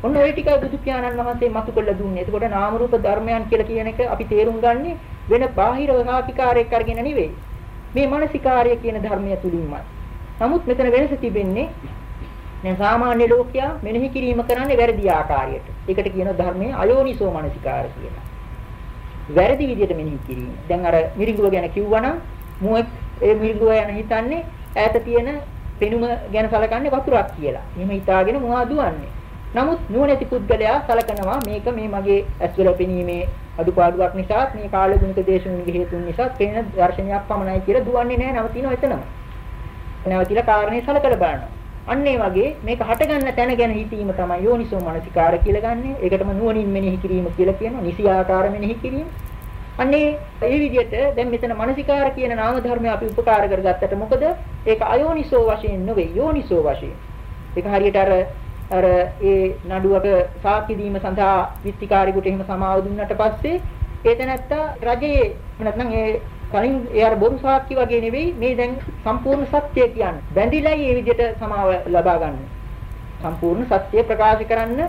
ඔන්න ඔය ටික බුදු පියාණන් වහන්සේ මතු කළ දුන්නේ. එතකොට නාම රූප ධර්මයන් කියලා කියන එක අපි තේරුම් ගන්නේ වෙන බාහිර සාතිකාරයක් අරගෙන නෙවෙයි. මේ මානසිකාරය කියන ධර්මය තුලින්මයි. නමුත් මෙතන වෙනස තිබෙන්නේ දැන් සාමාන්‍ය ලෝකයා මෙනෙහි කිරීම කරන්නේ වැරදි ආකාරයට. ඒකට කියන ධර්මයේ අයෝනිසෝ මනසිකාර කියලා. වැරදි විදිහට මෙනෙහි කිරීම. දැන් අර මිරිඟුව ගැන කිව්වනම් මුවෙක් ඒ මිරිඟුව යන හිතන්නේ ඈත තියෙන පෙනුම ගැන සලකන්නේ වතුරක් කියලා. එහෙම හිතාගෙන මුවා දුවන්නේ. නමුත් නුවණැති පුද්ගලයා සලකනවා මේක මේ මගේ ඇස්වල පෙනීමේ අඩුපාඩුවක් නිසා මේ කාලගුණික දේශුන්ගේ හේතුන් නිසා පේන දර්ශනයක් පමණයි කියලා දුවන්නේ නැහැ නවතිනවා එතනම. නැවතිලා කාරණේ සලකලා බලනවා. අන්න ඒ වගේ මේක හටගන්න තැන ගැන හිතීම තමයි යෝනිසෝ මනසිකාර කියලා ගන්නෙ. ඒකටම නුවණින් මෙනෙහි කිරීම කියලා කියනවා. නිසියාකාර මෙනෙහි කිරීම. අන්නේ ඒ විදිහට දැන් මෙතන මනසිකාර කියන නාම ධර්මය අපි උපකාර කරගත්තට මොකද? ඒක අයෝනිසෝ වශයෙන් නෙවෙයි යෝනිසෝ වශයෙන්. ඒක හරියට අර අර ඒ නඩුවක සාක්ෂි දීම සඳහා විත්තිකාරිකට එහෙම සමාව දුන්නට පස්සේ ඒ තැනත්තා රජයේ නැත්නම් ඒ කලින් ඒ අර බොරු සාක්ෂි වගේ නෙවෙයි මේ දැන් සම්පූර්ණ සත්‍ය කියන්නේ. බැඳිලායි මේ විදිහට සමාව ලබා ගන්න. සම්පූර්ණ සත්‍ය ප්‍රකාශ කරන්න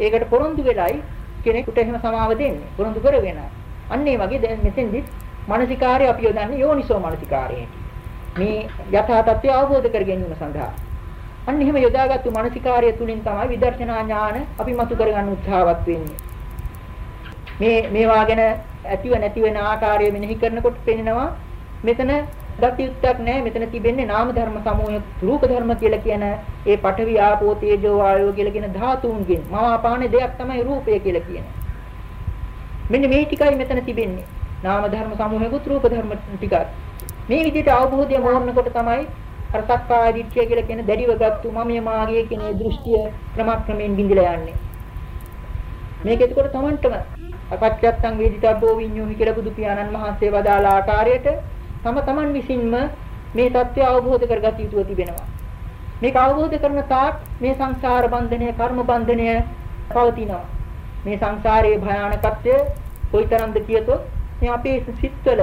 ඒකට පොරොන්දු වෙලයි කෙනෙකුට එහෙම සමාව දෙන්නේ. පොරොන්දු කරගෙන. අන්න ඒ වගේ දැන් මෙතෙන්දි මානසිකාර්ය අපි යොදන්නේ යෝනිසෝ මානසිකාර්යයට. මේ යථා තත්ත්වය අවබෝධ කර ගැනීම සඳහා. අන්න එහෙම යොදාගත්තු මානසිකාර්ය තුලින් තමයි විදර්ශනා ඥාන අපි මතු කරගන්න උත්සාහවත් වෙන්නේ. මේ මේවා ගැන ඇතිව නැති වෙන ආකාරය මෙනෙහි කරනකොට පෙනෙනවා මෙතන දතියුක්තක් නැහැ මෙතන තිබෙන්නේ නාම ධර්ම සමූහය රූප ධර්ම කියලා කියන ඒ පඨවි ආපෝ තේජෝ වායෝ කියලා කියන ධාතුන්ගෙන් මවාපාන දෙයක් තමයි රූපය කියලා කියන්නේ. මෙන්න මේ ටිකයි මෙතන තිබෙන්නේ. නාම ධර්ම සමූහයකුත් රූප ධර්ම ටිකක්. මේ විදිහට අවබෝධය මෝරනකොට තමයි අර සක්කාය දිට්ඨිය කියලා කියන දැඩිව ගත්තු මමිය මාගේ කියන ඒ දෘෂ්ටිය ක්‍රමක්‍රමයෙන් බිඳිලා යන්නේ. මේක එතකොට Tamanටම අපච්චත්තං වේදිතබ්බෝ විඤ්ඤෝහි කියලා බුදු පියාණන් වහන්සේ වදාළ ආකාරයට තම තමන් විසින්ම මේ தත්ත්වය අවබෝධ කරගත යුතුව තිබෙනවා. මේක අවබෝධ කරන තාක් මේ සංසාර බන්ධනය, කර්ම බන්ධනය පවතිනවා. මේ සංසාරයේ භයානකත්වය කොයිතරම්ද කියතොත් මේ අපේ සිත්වල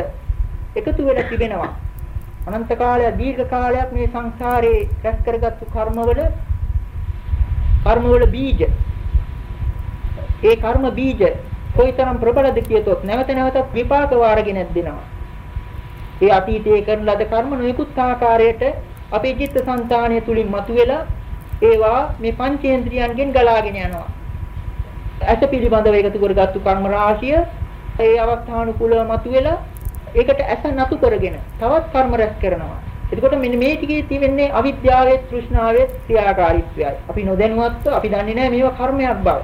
එකතු වෙලා තිබෙනවා. අනන්ත කාලයක් දීර්ඝ කාලයක් මේ සංසාරේ රැස් කරගත්තු කර්මවල කර්මවල බීජ ඒ කර්ම බීජ කොයිතරම් ප්‍රබලද කියතොත් නැවත නැවතත් විපාක වාරගෙන දෙනවා. ඒ අතීතයේ කරන ලද කර්ම නොයෙකුත් ආකාරයට අපේ චිත්ත සංතානය තුලින් මතුවෙලා ඒවා මේ පංචේන්ද්‍රියන්ගෙන් ගලාගෙන යනවා. ඇස පිළිබඳව එකතු කරගත්තු කර්ම රාශිය ඒ අවස්ථානුකූලව මතුවෙලා ඒකට ඇස නතු කරගෙන තවත් කර්ම රැස් කරනවා. එතකොට මෙන්න මේ ටිකේ තියෙන්නේ අවිද්‍යාවේ තෘෂ්ණාවේ ක්‍රියාකාරීත්වයයි. අපි නොදැනුවත්ව අපි දන්නේ නැහැ මේවා කර්මයක් බව.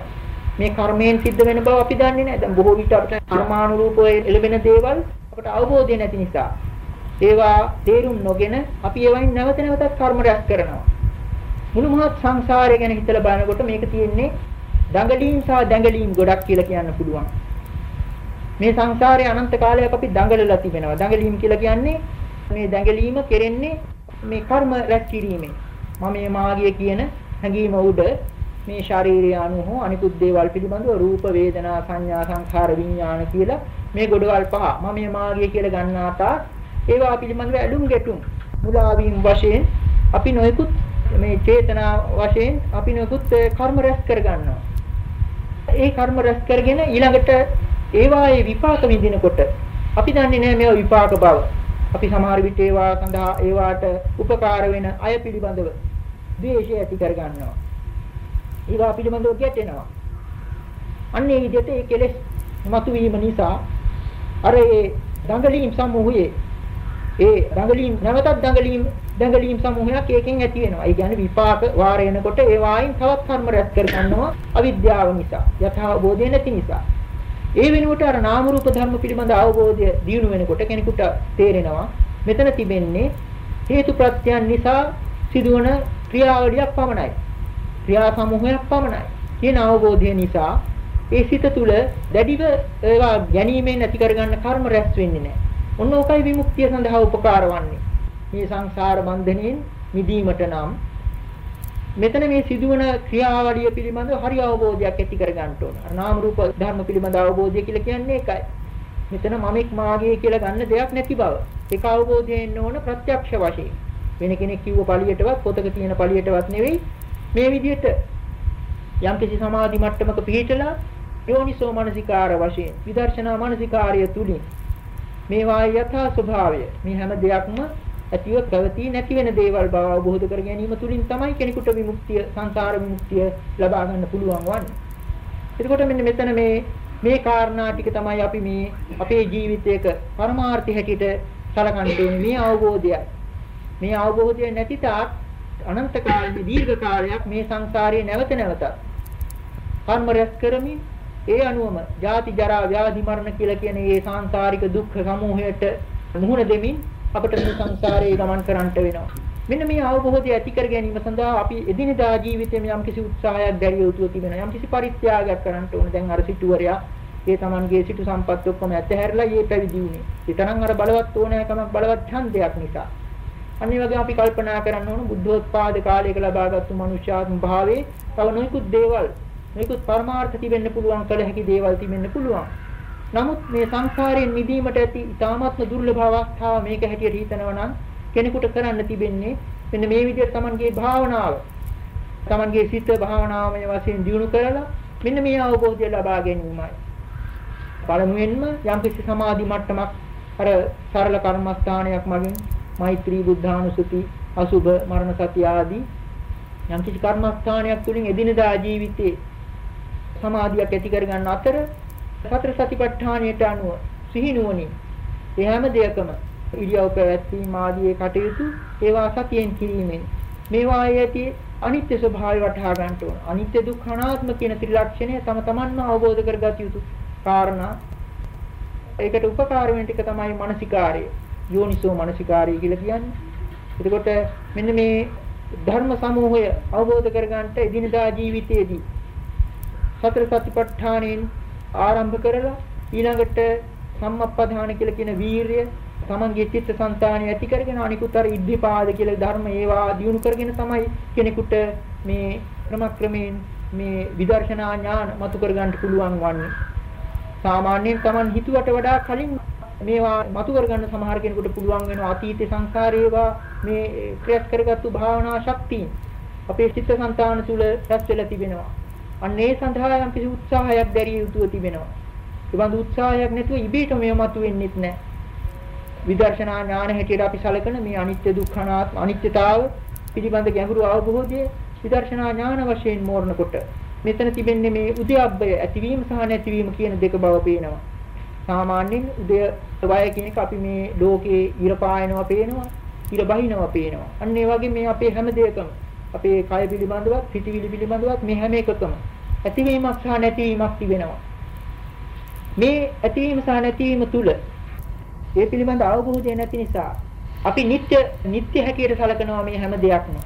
මේ කර්මයෙන් සිද්ධ වෙන බව අපි දන්නේ නැහැ. දැන් බොහෝ විට අපිට කර්මානුරූපව එළවෙන දේවල් අපට අවබෝධය නැති නිසා ඒවා තේරුම් නොගෙන අපි ඒවයින් නැවත නැවතත් කර්ම රැස් කරනවා. මුළු මහත් සංසාරය ගැන හිතලා බලනකොට මේක තියෙන්නේ දඟලීම් සහ දැඟලීම් ගොඩක් කියලා කියන්න පුළුවන්. මේ සංසාරයේ අනන්ත කාලයක් අපි දඟලලා තිබෙනවා. දඟලීම් කියලා කියන්නේ මේ දඟලීම කෙරෙන්නේ මේ කර්ම රැස් කිරීමෙන්. මම මේ මාගිය කියන හැඟීම උඩ මේ ශාරීරිය අනු හෝ අනිකුත් දේවල් පිළිබඳව රූප වේදනා සංඥා සංඛාර විඥාන කියලා මේ ගොඩවල් පහ මම මේ මාගිය කියලා ගන්නා තා ඒවා පිළිබඳව ඇලුම් ගැටුම් මුලාවීම් වශයෙන් අපි නොයෙකුත් මේ චේතනා වශයෙන් අපි නොයෙකුත් කර්ම රැස් කර ගන්නවා. ඒ කර්ම රැස් කරගෙන ඊළඟට ඒවායේ විපාක විඳිනකොට අපි දන්නේ නැහැ මේවා විපාක බව. අපි සමහර විට ඒවා සඳහා ඒවාට උපකාර වෙන අය පිළිබඳව ද්වේෂය ඇති කර ගන්නවා. ඒවා පිළිබඳව ගැටෙනවා. අන්න ඒ විදිහට ඒ කෙලෙස් මතුවීම නිසා අර ඒ දඟලීම් සමූහයේ ඒ දඟලීම් නැවතත් දඟලීම් දඟලීම් සමූහයක් ඒකෙන් ඇති වෙනවා. ඒ කියන්නේ විපාක වාර එනකොට ඒ වායින් තවත් කර්ම රැස් කර ගන්නවා අවිද්‍යාව නිසා. යථා අවබෝධය නැති නිසා. ඒ වෙනුවට අර නාම රූප ධර්ම පිළිබඳ අවබෝධය දියුණු වෙනකොට කෙනෙකුට තේරෙනවා මෙතන තිබෙන්නේ හේතු ප්‍රත්‍යයන් නිසා සිදුවන ක්‍රියාවලියක් පමණයි. ක්‍රියා සමූහයක් පමණයි. කියන අවබෝධය නිසා ඒ සිත තුළ දැඩිව ඒවා ගැනීමෙන් ඇති කරගන්න කර්ම රැස් වෙන්නේ නැහැ. ඔන්න ඕකයි විමුක්තිය සඳහා උපකාර වන්නේ. මේ සංසාර බන්ධනයෙන් මිදීමට නම් මෙතන මේ සිදුවන ක්‍රියාවලිය පිළිබඳව හරි අවබෝධයක් ඇති කර ගන්න ඕන. අර නාම රූප ධර්ම පිළිබඳ අවබෝධය කියලා කියන්නේ ඒකයි. මෙතන මමෙක් මාගේ කියලා ගන්න දෙයක් නැති බව. ඒක අවබෝධයෙන් එන්න ඕන ප්‍රත්‍යක්ෂ වශයෙන්. වෙන කෙනෙක් කිව්ව පළියටවත් පොතක තියෙන පළියටවත් නෙවෙයි මේ විදිහට යම්කිසි සමාධි මට්ටමක පිහිටලා යෝනිසෝ මනසිකාර වශයෙන් විදර්ශනා මනසිකාර්ය තුලින් මේවා යථා ස්වභාවය මේ හැම දෙයක්ම ඇතිව පැවතී නැති වෙන දේවල් බව අවබෝධ කර ගැනීම තුළින් තමයි කෙනෙකුට විමුක්තිය සංසාර විමුක්තිය ලබා ගන්න පුළුවන් වන්නේ. එතකොට මෙන්න මෙතන මේ මේ කාරණා ටික තමයි අපි මේ අපේ ජීවිතයක පරමාර්ථය හැටියට සලකන්න ඕනේ මේ අවබෝධයයි. මේ අවබෝධය නැති තාක් අනන්ත කාලෙ දීර්ඝ කාලයක් මේ සංසාරයේ නැවත නැවතත් කර්ම රැස් කරමින් ඒ අනුවම ජාති ජරා ව්‍යාධි මරණ කියලා කියන මේ සාංශාරික දුක්ඛ සමූහයට මුහුණ දෙමින් අපිට මේ සංසාරේ ගමන් කරන්නට වෙනවා. මෙන්න මේ අවබෝධය ඇති කර ගැනීම සඳහා අපි එදිනදා ජීවිතයේ යම් කිසි උත්සාහයක් දැරිය යුතු තිබෙනවා. යම් කිසි පරිත්‍යාගයක් කරන්න ඕන. දැන් අර සිටුවරයා ඒ Tamanගේ සිටු සම්පත් ඔක්කොම ඇතහැරලා ඊ පැවිදි වුණේ. ඒ තරම් අර බලවත් ඕනෑකමක් බලවත් ඡන්දයක් නිසා. අනිත් වගේ අපි කල්පනා කරන්න ඕන බුද්ධෝත්පාද කාලයක ලබාගත්තු මනුෂ්‍යාත්ම භාවයේ තව නොයෙකුත් දේවල් නොයෙකුත් පරමාර්ථ තිබෙන්න පුළුවන් කල හැකි දේවල් තිබෙන්න පුළුවන්. නමුත් මේ සංසාරයෙන් මිදීමට ඇති ඊ타මත්ම දුර්ලභ අවස්ථාව මේක හැටියට හිතනවා නම් කෙනෙකුට කරන්න තිබෙන්නේ මෙන්න මේ විදිහට Tamanගේ භාවනාව Tamanගේ සිත භාවනාමය වශයෙන් දියුණු කරලා මෙන්න මේ අවබෝධය ලබා ගැනීමයි. පළමුවෙන්ම යම්කිසි සමාධි මට්ටමක් අර සරල කර්මස්ථානයක් මගින් මෛත්‍රී බුද්ධානුසුති අසුබ මරණ සති ආදී යම් කිසි කර්මස්ථානයක් තුළින් එදිනදා ජීවිතේ සමාධියක් ඇති කරගන්න අතර සතර සතිපට්ඨානයට අනුව සිහිනුවණින් ඒ හැම දෙයකම ඉරියව් පැවැත්වීම ආදී කටයුතු ඒවා සතියෙන් කිරීමෙන් මේවා ඇති අනිත්‍ය ස්වභාවය වටහා ගන්න ඕන. අනිත්‍ය දුක්ඛ අනාත්ම කියන ත්‍රිලක්ෂණය තම තමන්ම අවබෝධ කරගත යුතු කාරණා. ඒකට උපකාර වෙන ටික තමයි මානසිකාරය. යෝනිසෝ මනසිකාරය කියලා කියන්නේ. එතකොට මෙන්න මේ ධර්ම සමූහය අවබෝධ කරගන්නට එදිනදා ජීවිතයේදී සතර සතිපට්ඨානෙන් ආරම්භ කරලා ඊළඟට සම්මප්පදාන කියලා කියන වීරිය තමන්ගේ චිත්ත සංතානය ඇති කරගෙන අනිකුත් අර ඉද්ධිපාද කියලා ධර්ම ඒවා දියුණු කරගෙන තමයි කෙනෙකුට මේ ක්‍රමක්‍රමයෙන් මේ විදර්ශනා ඥාන මතු කරගන්න පුළුවන් වන්නේ. සාමාන්‍යයෙන් තමන් හිතුවට වඩා කලින් මේවා මතු කරගන්න සමහර කෙනෙකුට පුළුවන් වෙනවා අතීත සංසාරේවා මේ ක්‍රියාත් කරගත්තු භාවනා ශක්තියින් අපේ චිත්ත සංතාන තුල රැස් වෙලා තිබෙනවා. අන්න ඒ සඳහා යම් කිසි උත්සාහයක් දැරිය යුතුව තිබෙනවා. ඒ බඳු උත්සාහයක් නැතුව ඉබේට මේ මතු වෙන්නෙත් නැහැ. විදර්ශනා ඥාන හැටියට අපි සැලකන මේ අනිත්‍ය දුක්ඛ අනාත්ම අනිත්‍යතාව පිළිබඳ ගැඹුරු අවබෝධය විදර්ශනා ඥාන වශයෙන් මෝරනකොට මෙතන තිබෙන්නේ මේ උද්‍යප්පය ඇතිවීම සහ නැතිවීම කියන දෙක බව පේනවා. සාමාන්‍යයෙන් උදය වය කියන එක අපි මේ ලෝකේ ඉර පායනවා පේනවා ඉර බහිනවා පේනවා අන්න ඒ වගේ මේ අපේ හැම දෙයකම අපේ කය පිළිබඳවත් සිටිවිලි පිළිබඳවත් මේ හැම එකකම ඇතිවීමක් සහ නැතිවීමක් තිබෙනවා මේ ඇතිවීම සහ නැතිවීම තුල ඒ පිළිබඳ අවබෝධය නැති නිසා අපි නිත්‍ය නිත්‍ය හැටියට සලකනවා මේ හැම දෙයක්ම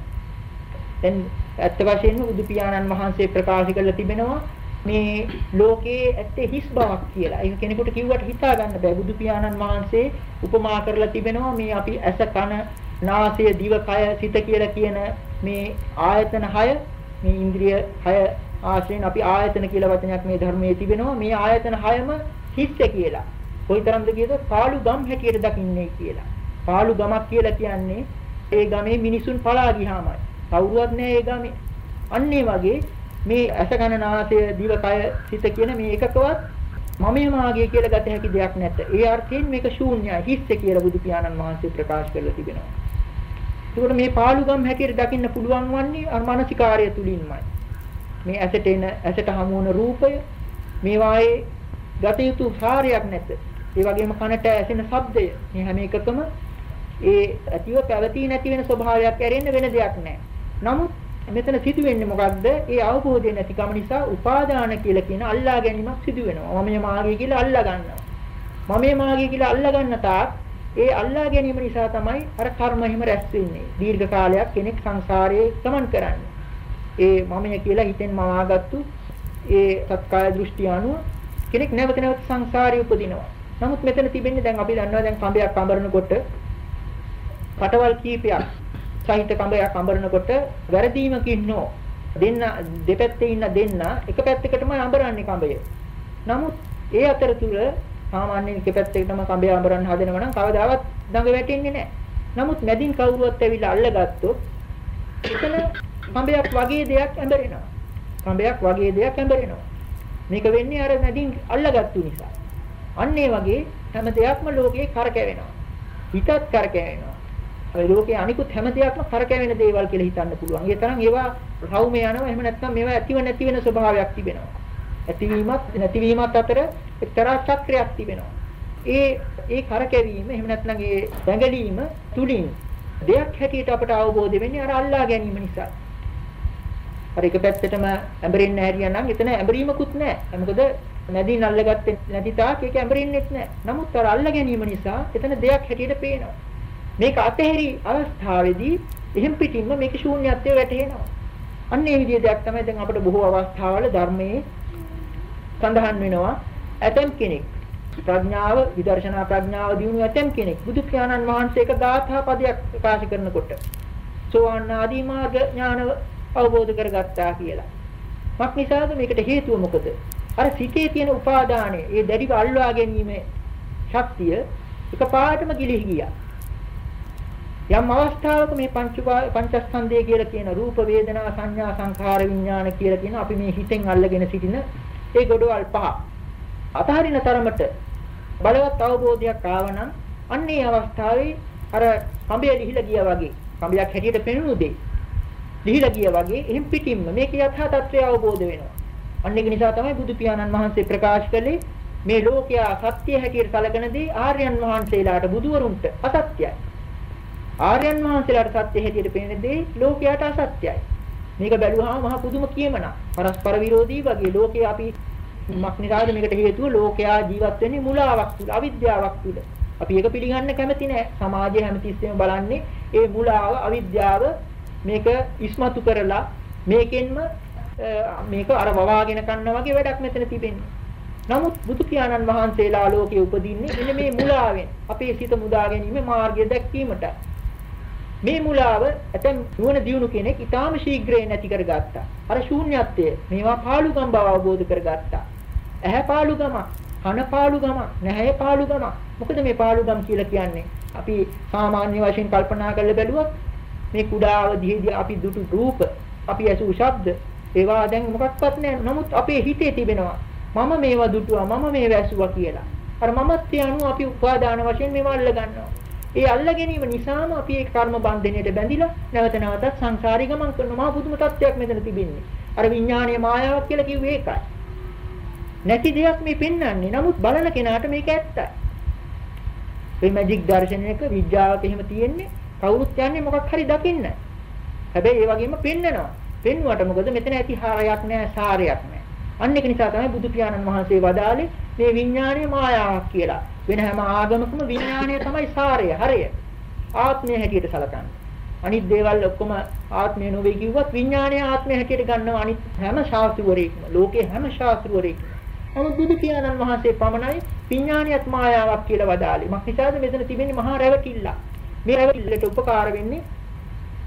දැන් ඇත්ත වශයෙන්ම බුදු පියාණන් වහන්සේ ප්‍රකාශ කරලා තිබෙනවා මේ ලෝකයේ ඇත්තේ හිස් බවක් කියලා. ඒක කෙනෙකුට කිව්වට හිතා ගන්න බෑ. බුදු පියාණන් වහන්සේ උපමා කරලා තිබෙනවා මේ අපි ඇස කන නාසය දිව කය සිත කියලා කියන මේ ආයතන 6 මේ ඉන්ද්‍රිය 6 ආශ්‍රයෙන් අපි ආයතන කියලා වචනයක් මේ ධර්මයේ තිබෙනවා. මේ ආයතන 6ම හිස්ස කියලා. කොයිතරම්ද කියතොත් පාළු ගම් හැටියට දකින්නේ කියලා. පාළු ගමක් කියලා කියන්නේ ඒ ගමේ මිනිසුන් පලා ගියාමයි. කවුරුවත් නෑ ඒ ගමේ. අන්න ඒ වගේ මේ ඇස කන නාසය දිව කය සිත කියන මේ එකකවත් මමයේ මාගේ කියලා ගත හැකි දෙයක් නැත. ඒ අර්ථයෙන් මේක ශූන්‍යයි හිස්ස කියලා බුදු පියාණන් වහන්සේ ප්‍රකාශ කරලා තිබෙනවා. ඒකට මේ පාළුගම් හැටියට දකින්න පුළුවන් වන්නේ අර මානසිකාර්ය තුලින්මයි. මේ ඇසට එන ඇසට හමු වන රූපය මේවායේ ගත යුතු සාරයක් නැත. ඒ වගේම කනට ඇසෙන ශබ්දය මේ හැම එකකම ඒ ඇතිව පැවතී නැති වෙන ස්වභාවයක් ඇරෙන්න වෙන දෙයක් නැහැ. නමුත් මෙතන සිදුවෙන්නේ මොකක්ද? ඒ අවබෝධය නැතිකම නිසා උපාදාන කියලා කියන අල්ලා ගැනීමක් සිදු වෙනවා. මමයේ මාගේ කියලා අල්ලා ගන්නවා. මමයේ මාගේ කියලා අල්ලා ගන්න තාක් ඒ අල්ලා ගැනීම නිසා තමයි අර කර්ම හිම රැස් වෙන්නේ. දීර්ඝ කාලයක් කෙනෙක් සංසාරයේ ගමන් කරන්නේ. ඒ මමයේ කියලා හිතෙන් මවාගත්තු ඒ සත්කාය දෘෂ්ටි අනුව කෙනෙක් නැවත නැවත සංසාරේ උපදිනවා. නමුත් මෙතන තිබෙන්නේ දැන් අපි දන්නවා දැන් කඹයක් අඹරනකොට කටවල් කීපයක් සහිත කඹයක් අඹරනකොට වැරදීමකින් නෝ දෙන්න දෙපැත්තේ ඉන්න දෙන්න එක පැත්තකටම අඹරන්නේ කඹය. නමුත් ඒ අතරතුර සාමාන්‍යයෙන් එක පැත්තකටම කඹය අඹරන්න හදනවා නම් කවදාවත් දඟ වැටෙන්නේ නැහැ. නමුත් මැදින් කවුරුවත් ඇවිල්ලා අල්ලගත්තොත් එතන කඹයක් වගේ දෙයක් ඇඹරෙනවා. කඹයක් වගේ දෙයක් ඇඹරෙනවා. මේක වෙන්නේ අර මැදින් අල්ලගත්තු නිසා. අන්න ඒ වගේ හැම දෙයක්ම ලෝකේ කරකැවෙනවා. හිතත් කරකැවෙනවා. ඔය ලෝකයේ අනිකුත් හැම දෙයක්ම කරකැවෙන දේවල් කියලා හිතන්න පුළුවන්. ඒ තරම් ඒවා රවුම යනවා. එහෙම නැත්නම් මේවා ඇතිව නැති වෙන ස්වභාවයක් තිබෙනවා. ඇතිවීමත් නැතිවීමත් අතර එක්තරා චක්‍රයක් තිබෙනවා. ඒ ඒ කරකැවීම එහෙම නැත්නම් ඒ දැඟලීම තුලින් දෙයක් හැටියට අපට අවබෝධ වෙන්නේ අර අල්ලා ගැනීම නිසා. අර එක පැත්තටම ඇඹරෙන්න හැරියා නම් එතන ඇඹරීමකුත් නැහැ. මොකද නැදින් අල්ලගත්තේ නැති තාක් ඒක ඇඹරෙන්නෙත් නැහැ. නමුත් අර අල්ල ගැනීම නිසා එතන දෙයක් හැටියට පේනවා. මේක අතහැරි අවස්ථාවේදී එහෙම් පිටින්ම මේක ශූන්‍යත්වයට වැටෙනවා. අන්න ඒ විදිහේ දෙයක් තමයි දැන් අපිට බොහෝ අවස්ථාවල ධර්මයේ සඳහන් වෙනවා. ඇතම් කෙනෙක් ප්‍රඥාව විදර්ශනා ප්‍රඥාව දිනු ඇතම් කෙනෙක් බුදු පියාණන් වහන්සේ එක ගාථා පදයක් ප්‍රකාශ කරනකොට සෝවාන් ආදී මාර්ග ඥානව අවබෝධ කරගත්තා කියලා. මක් නිසාද මේකට හේතුව මොකද? අර සිතේ තියෙන උපාදානය, ඒ දැඩිව අල්වා ගැනීමේ ශක්තිය එකපාරටම ගිලිහි ගියා. යම් අවස්ථාවක මේ පංච පංචස්කන්ධය කියලා කියන රූප වේදනා සංඥා සංඛාර විඥාන කියලා කියන අපි මේ හිතෙන් අල්ලගෙන සිටින ඒ ගොඩවල් පහ අතහරින තරමට බලවත් අවබෝධයක් ආවනම් අන්නේ අවස්ථාවේ අර කඹය ලිහිලා ගියා වගේ කඹයක් හැටියට පෙනුණු දෙයි ලිහිලා ගියා වගේ එහෙන් පිටින්ම මේකේ යථා තත්ත්වය අවබෝධ වෙනවා. අන්න ඒක නිසා තමයි බුදු පියාණන් වහන්සේ ප්‍රකාශ කළේ මේ ලෝකයා සත්‍ය හැටියට සැලකනදී ආර්යයන් වහන්සේලාට බුදුවරුන්ට අසත්‍යයි. ආර්යයන් වහන්සේලාට සත්‍ය හැටියට පේන දේ ලෝකයට අසත්‍යයි. මේක බැලුවාම මහා පුදුම කියමනක්. පරස්පර විරෝධී වගේ ලෝකේ අපි මක් නිසාද මේකට හේතුව ලෝකයා ජීවත් වෙන්නේ මුලාවක් තුල, අවිද්‍යාවක් තුල. අපි ඒක පිළිගන්න කැමති නෑ. සමාජය හැමතිස්සෙම බලන්නේ ඒ මුලාව, අවිද්‍යාව මේක ඉස්මතු කරලා මේකෙන්ම මේක අර වවාගෙන කන්න වගේ වැඩක් මෙතන තිබෙන්නේ. නමුත් බුදු පියාණන් වහන්සේලා ලෝකයේ උපදින්නේ මෙන්න මේ මුලාවෙන්. අපේ සිත මුදා ගැනීම මාර්ගය දැක්වීමට. මේ මුලාව ඇතැම් නුවණ දියුණු කෙනෙක් ඊටාම ශීඝ්‍රයෙන් නැති කරගත්තා. අර ශූන්‍යත්වය මේවා පාළුගම් බව අවබෝධ කරගත්තා. ඇහැ පාළුගම, කන පාළුගම, නැහැ පාළුගම. මොකද මේ පාළුගම් කියලා කියන්නේ? අපි සාමාන්‍ය වශයෙන් කල්පනා කරලා බැලුවොත් මේ කුඩා අවධියේදී අපි දුටු රූප, අපි ඇසූ ශබ්ද, ඒවා දැන් මොකක්වත් නැහැ. නමුත් අපේ හිතේ තිබෙනවා මම මේවා දුටුවා, මම මේවා ඇසුවා කියලා. අර මමත්වය අනුව අපි උපාදාන වශයෙන් මේවා අල්ල ගන්නවා. ඒ අල්ල ගැනීම නිසාම අපි ඒ කර්ම බන්ධනයට බැඳිලා නැවත නැවතත් සංසාරී ගමන් කරනවා. මහා පුදුම තත්ත්වයක් මෙතන තිබෙන්නේ. අර විඥානීය මායාවක් කියලා කිව්වේ ඒකයි. නැති දෙයක් මේ පෙන්වන්නේ. නමුත් බලන කෙනාට මේක ඇත්තයි. මේ මැජික් දර්ශනයක විද්‍යාවක එහෙම තියෙන්නේ කවුරුත් යන්නේ මොකක් හරි දකින්න. හැබැයි ඒ වගේම පෙන්නනවා. පෙන්වුවට මොකද මෙතන ඇති හරයක් නැහැ, සාරයක් නැහැ. අන්න ඒක නිසා තමයි බුදු පියාණන් වහන්සේ වදාළේ මේ විඥානයේ මායාවක් කියලා. වෙන හැම ආගමකම විඥානය තමයි සාරය, හරය. ආත්මය හැටියට සලකන්නේ. අනිත් දේවල් ඔක්කොම ආත්මය නොවේ කිව්වත් විඥානය ආත්මය හැටියට ගන්නවා අනිත් හැම ශාස්ත්‍රවරයෙක්ම ලෝකේ හැම ශාස්ත්‍රවරයෙක්ම නමුත් බුදු පියාණන් වහන්සේ පමණයි විඥානියත් මායාවක් කියලා වදාළේ. මක් නිසාද මෙතන තිබෙන්නේ මහා රැවටිල්ලක්. මේ රැවටිල්ලට උපකාර වෙන්නේ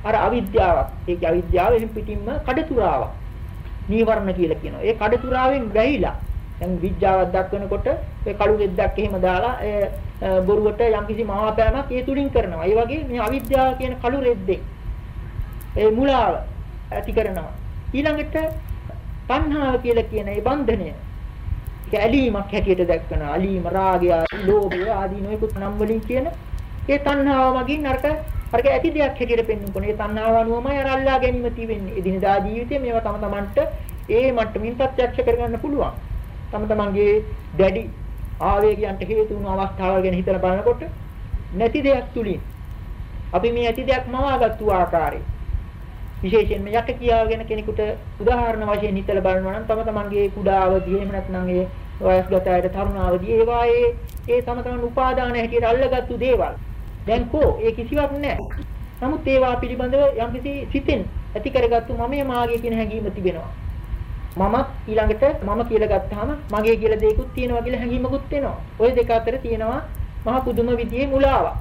අර අවිද්‍යාවක්. ඒක අවිද්‍යාව එහෙන් පිටින්ම කඩතුරාවක්. නීවරණ කියලා කියනවා. ඒ කඩතුරාවෙන් වැහිලා දැන් විඥාවක් දක්වනකොට ඒ කළු රෙද්දක් එහෙම දාලා ඒ බොරුවට යම්කිසි මහාපෑමක් ඒ තුලින් කරනවා. ඒ වගේ මේ අවිද්‍යාව කියන කළු රෙද්දෙන් ඒ මුලාව ඇති කරනවා. ඊළඟට තණ්හාව කියලා කියන ඒ බන්ධනය ඒක ඇලීමක් හැටියට දක්වනවා. අලීම, රාගය, ලෝභය ආදී නොයෙකුත් නම් වලින් කියන ඒ තණ්හාව මගින් අරක අරක ඇති දෙයක් හැටියට පෙන්වන්නේ. ඒ තණ්හාව අනුවමයි අර අල්ලා ගැනීම තියෙන්නේ. එදිනදා ජීවිතේ මේවා තම තමන්ට ඒ මට්ටමින් ප්‍රත්‍යක්ෂ කරගන්න පුළුවන්. තම තමන්ගේ දැඩි ආවේගයන්ට හේතු වුණු අවස්ථාවල් ගැන හිතලා බලනකොට නැති දෙයක් තුලින් අපි මේ ඇති දෙයක් මවාගත්තු ආකාරය විශේෂයෙන්ම යට කියාගෙන කෙනෙකුට උදාහරණ වශයෙන් හිතලා බලනවා නම් තම තමන්ගේ කුඩා අවධිය එහෙම නැත්නම් ඒ වයස්ගත අයට තරුණ අවධිය ඒවා ඒ ඒ තම තමන් උපාදාන හැටියට අල්ලගත්තු දේවල් දැන් හෝ ඒ කිසිවක් නැහැ. නමුත් ඒවා පිළිබඳව යම්කිසි සිතෙන් ඇති කරගත්තු මමයේ මාගේ කියන හැඟීම තිබෙනවා. මමත් ඊළඟට මම කියලා ගත්තාම මගේ කියලා දෙයක්ත් තියෙනවා කියලා හැඟීමකුත් එනවා. ওই දෙක අතර තියෙනවා මහ පුදුම විදියේ මුලාවක්.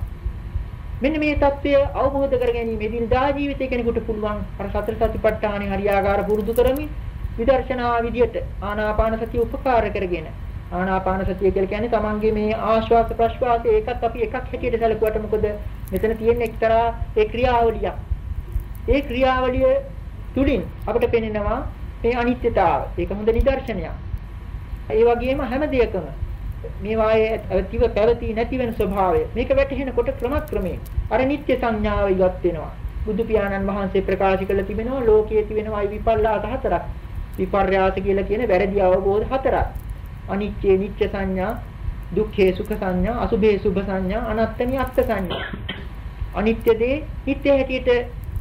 මෙන්න මේ தত্ত্বය අවබෝධ කර ගැනීමෙන් දා ජීවිතය කෙනෙකුට පුළුවන් අර සතර සතිපට්ඨානෙ හරියාකාර පුරුදු කරමින් විදර්ශනා විදියට ආනාපාන සතිය උපකාර කරගෙන ආනාපාන සතිය කියලා කියන්නේ තමන්ගේ මේ ආශ්වාස ප්‍රශ්වාස ඒකත් අපි එකක් හැටියට සැලකුවට මොකද මෙතන තියෙන එක්තරා ඒ ක්‍රියාවලියක්. ඒ ක්‍රියාවලිය තුලින් අපිට පෙනෙනවා මේ අනිත්‍යතාව. ඒක හොඳ නිදර්ශනයක්. ඒ වගේම හැම දෙයකම මේ වායේ ඇතිව පැවති නැති වෙන ස්වභාවය මේක වැටහෙනකොට ක්‍රමක්‍රමයෙන් අර නිත්‍ය සංඥාව ඉවත් වෙනවා. බුදු පියාණන් වහන්සේ ප්‍රකාශ කළ තිබෙනවා ලෝකයේ තිබෙනවා විපල්ලාස හතරක්. විපර්යාස කියලා කියන වැරදි අවබෝධ හතරක්. අනිච්චේ නිච්ච සංඥා, දුක්ඛේ සුඛ සංඥා, අසුභේ සුභ සංඥා, අනත්තනි අත්ථ සංඥා. අනිත්‍ය දේ නිත්‍ය හැටියට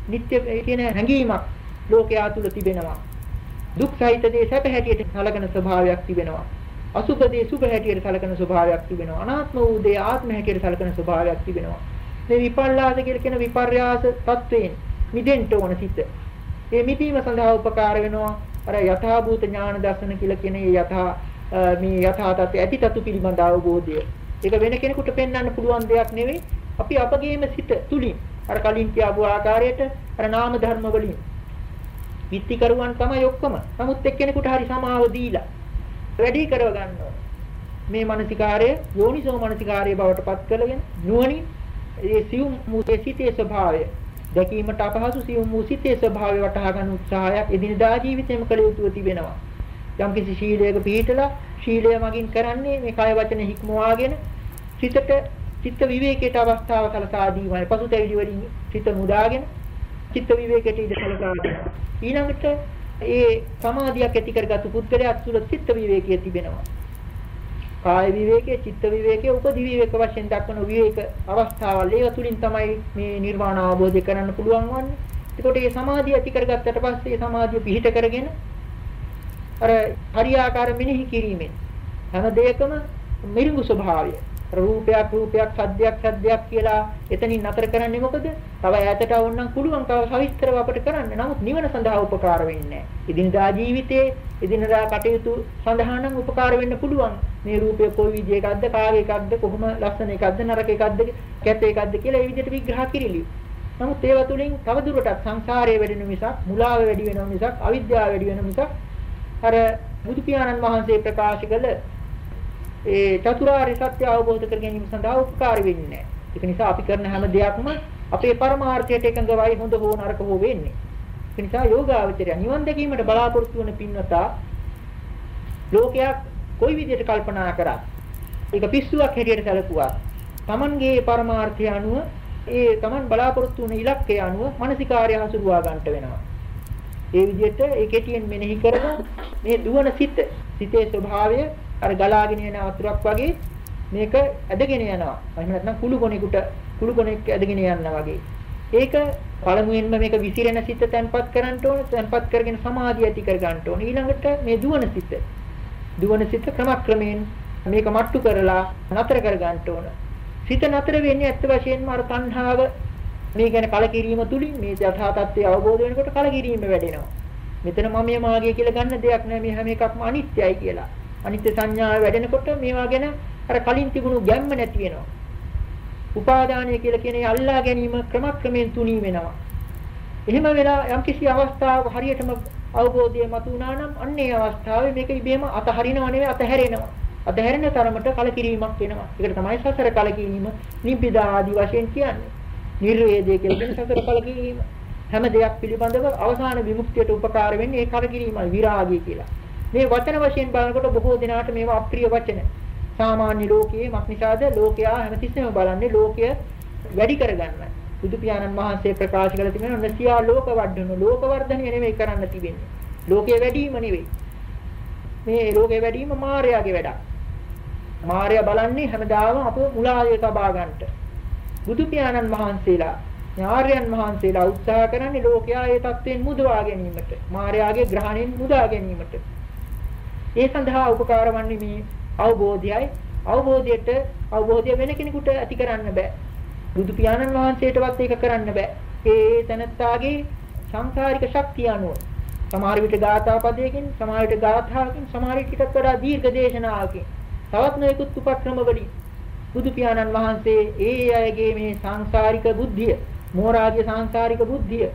නිත්‍ය කියන හැඟීමක් ලෝකයා තුල තිබෙනවා. දුක් සහිත දේ සැප හැටියට සලකන ස්වභාවයක් තිබෙනවා. අසුභ දේ සුභ හැටියට සලකන ස්වභාවයක් තිබෙනවා. අනාත්ම වූ දේ ආත්ම හැටියට සලකන ස්වභාවයක් තිබෙනවා. මේ විපල්ලාස කියලා කියන විපර්යාස තත්වයෙන් මිදෙන්න ඕන සිත. මේ මිදීම සඳහා උපකාර වෙනවා අර යථාභූත ඥාන දර්ශන කියලා කියන මේ යථා මේ යථා තත්ත්වය ඇතිතතු පිළිබඳ අවබෝධය. ඒක වෙන කෙනෙකුට පෙන්වන්න පුළුවන් දෙයක් නෙවෙයි. අපි අපගේම සිත තුලින් අර කලින් කියපු ආකාරයට අර නාම ධර්ම වලින් විත්තිකරුවන් තමයි ඔක්කොම. නමුත් එක්කෙනෙකුට හරි සමාව දීලා වැඩි කරව ගන්න මේ මානසිකාරය යෝනිසෝ මානසිකාරය බවට පත් කරගෙන නුවණින් ඒ සියුම් මුතේ සිටේ ස්වභාවය දැකීමට අපහසු සියුම් වූ සිතේ ස්වභාවය වටහා ගන්න උත්සාහයක් එදිනදා ජීවිතේම කළ යුතුව තිබෙනවා. යම්කිසි ශීලයක පිළිහිටලා ශීලය මගින් කරන්නේ මේ කය වචන හික්මවාගෙන සිතට චිත්ත විවේකයට අවස්ථාව සලසා දීමයි. පසුතැවිලි වලින් චිත්ත මුදාගෙන චිත්ත විවේකයට ඉඳ සලසා දෙනවා. ඊළඟට ඒ සමාධියක් ඇති කරගත්තු පුද්ගලයා තුළ චිත්ත විවේකයේ තිබෙනවා. කාය විවේකයේ චිත්ත විවේකයේ උපදි විවේක වශයෙන් දක්වන විවේක අවස්ථාවල් ඒව තුලින් තමයි මේ නිර්වාණ අවබෝධය කරන්න පුළුවන් වන්නේ. එතකොට මේ සමාධිය ඇති කරගත්තට පස්සේ සමාධිය පිහිට කරගෙන අර හරියාකාර මෙනෙහි කිරීමෙන් හැම දෙයකම මිරිඟු ස්වභාවය රූපයක් රූපයක් සද්දයක් සද්දයක් කියලා එතනින් නතර කරන්නේ මොකද? තව ඈතට වුණනම් පුළුවන් තව සවිස්තරව අපිට කරන්න. නමුත් නිවන සඳහා උපකාර වෙන්නේ නැහැ. එදිනදා ජීවිතයේ එදිනදා කටයුතු සඳහා නම් උපකාර වෙන්න පුළුවන්. මේ රූපය කොයි විදිහකටද, කාගේ එකක්ද, කොහොම ලස්සන එකක්ද, නරක එකක්ද, කැත එකක්ද කියලා ඒ විදිහට විග්‍රහ කිරිලියි. නමුත් ඒව තුලින් තවදුරටත් සංසාරයේ වැඩෙන මිසක්, මුලාව වැඩි වෙන මිසක්, අවිද්‍යාව වැඩි වෙන මිසක් අර බුදු පියාණන් වහන්සේ ප්‍රකාශ කළ ඒ චතුරාර්ය සත්‍ය අවබෝධ කර ගැනීම සඳහා උපකාරී වෙන්නේ නැහැ. ඒක නිසා අපි කරන හැම දෙයක්ම අපේ පරමාර්ථයට එකඟවයි හොඳ හෝ නරක හෝ වෙන්නේ. ඒ නිසා යෝගාවචරය නිවන් දැකීමට බලාපොරොත්තු වන පින්වතා ලෝකයක් කොයි විදිහට කල්පනා කරත් ඒක පිස්සුවක් හැටියට සැලකුවා. Tamanගේ පරමාර්ථය අනුව ඒ Taman බලාපොරොත්තු වන ඉලක්කය අනුව මානසිකාර්ය හසුරුවා ගන්නට වෙනවා. ඒ විදිහට ඒ කෙටියෙන් මෙනෙහි කරන මේ දුවන සිත සිතේ ස්වභාවය අර ගලාගෙන යන වතුරක් වගේ මේක ඇදගෙන යනවා. එහෙම නැත්නම් කුළු ගොනෙකුට කුළු ගොනෙක් ඇදගෙන යනවා වගේ. ඒක පළමුවෙන්ම මේක විසිරෙන සිත තැන්පත් කරන්න ඕන. තැන්පත් කරගෙන සමාධිය ඇති කර ගන්න ඕන. ඊළඟට මේ දුවන සිත. දුවන සිත ක්‍රමක්‍රමයෙන් මේක මට්ටු කරලා නතර කර ගන්න ඕන. සිත නතර වෙන්නේ ඇත්ත වශයෙන්ම අර තණ්හාව මේ ගැන කලකිරීම තුලින් මේ යථා තත්ත්වය අවබෝධ වෙනකොට කලකිරීම වැඩෙනවා. මෙතන මම මාගේ කියලා ගන්න දෙයක් නෑ මේ හැම එකක්ම අනිත්‍යයි කියලා. අනිත්‍ය සංඥාව වැඩෙනකොට මේවා ගැන අර කලින් තිබුණු ගැම්ම නැති වෙනවා. උපාදානය කියලා කියන්නේ අල්ලා ගැනීම ක්‍රමක්‍රමයෙන් තුනී වෙනවා. එහෙම වෙලා යම්කිසි අවස්ථාවක හරියටම අවබෝධය මතුණා නම් අන්න ඒ අවස්ථාවේ මේක ඉබේම අතහරිනව නෙවෙයි අතහැරෙනවා. අතහැරෙන තරමට කලකිරීමක් වෙනවා. ඒකට තමයි සසර කලකිරීම නිබ්බිදා ආදී වශයෙන් කියන්නේ. නිර්වේදය කියලා කියන සසර කලකිරීම. හැම දෙයක් පිළිබඳව අවසාන විමුක්තියට උපකාර වෙන්නේ ඒ කලකිරීමයි විරාගය කියලා. මේ වචන වශයෙන් බලනකොට බොහෝ දෙනාට මේවා අප්‍රිය වචන. සාමාන්‍ය ලෝකයේ මක්නිසාද ලෝකයා හැමතිස්සෙම බලන්නේ ලෝකය වැඩි කරගන්න. බුදු පියාණන් වහන්සේ ප්‍රකාශ කළ තිබෙනවා නසියා ලෝක වර්ධන ලෝක වර්ධනය නෙමෙයි කරන්න තිබෙන්නේ. ලෝකයේ වැඩිම නෙවෙයි. මේ ලෝකයේ වැඩිම මායාවේ වැඩක්. මායя බලන්නේ හැමදාම අප මුලාවේ තබා ගන්නට. බුදු පියාණන් වහන්සේලා ඥාර්යයන් වහන්සේලා උත්සාහ කරන්නේ ලෝකයා ඒ தත්වෙන් මුදවා ගැනීමට. මායාවේ ග්‍රහණයෙන් මුදා ගැනීමට. ඒ සඳහා උපකාර වන්නේ මේ අවබෝධයයි. අවබෝධයට අවබෝධය වෙන කෙනෙකුට ඇති කරන්න බෑ. බුදු පියාණන් වහන්සේටවත් ඒක කරන්න බෑ. ඒ තනත්තාගේ සංසාරික ශක්තිය අනුව සමහර විට ගාථා පදයකින් සමහර විට ගාථාකින් සමහර විටට වඩා දීර්ඝ දේශනාවකින් තවත් නොයෙකුත් උපක්‍රම වලින් බුදු පියාණන් වහන්සේ ඒ අයගේ මේ සංසාරික බුද්ධිය මෝරාගේ සංසාරික බුද්ධිය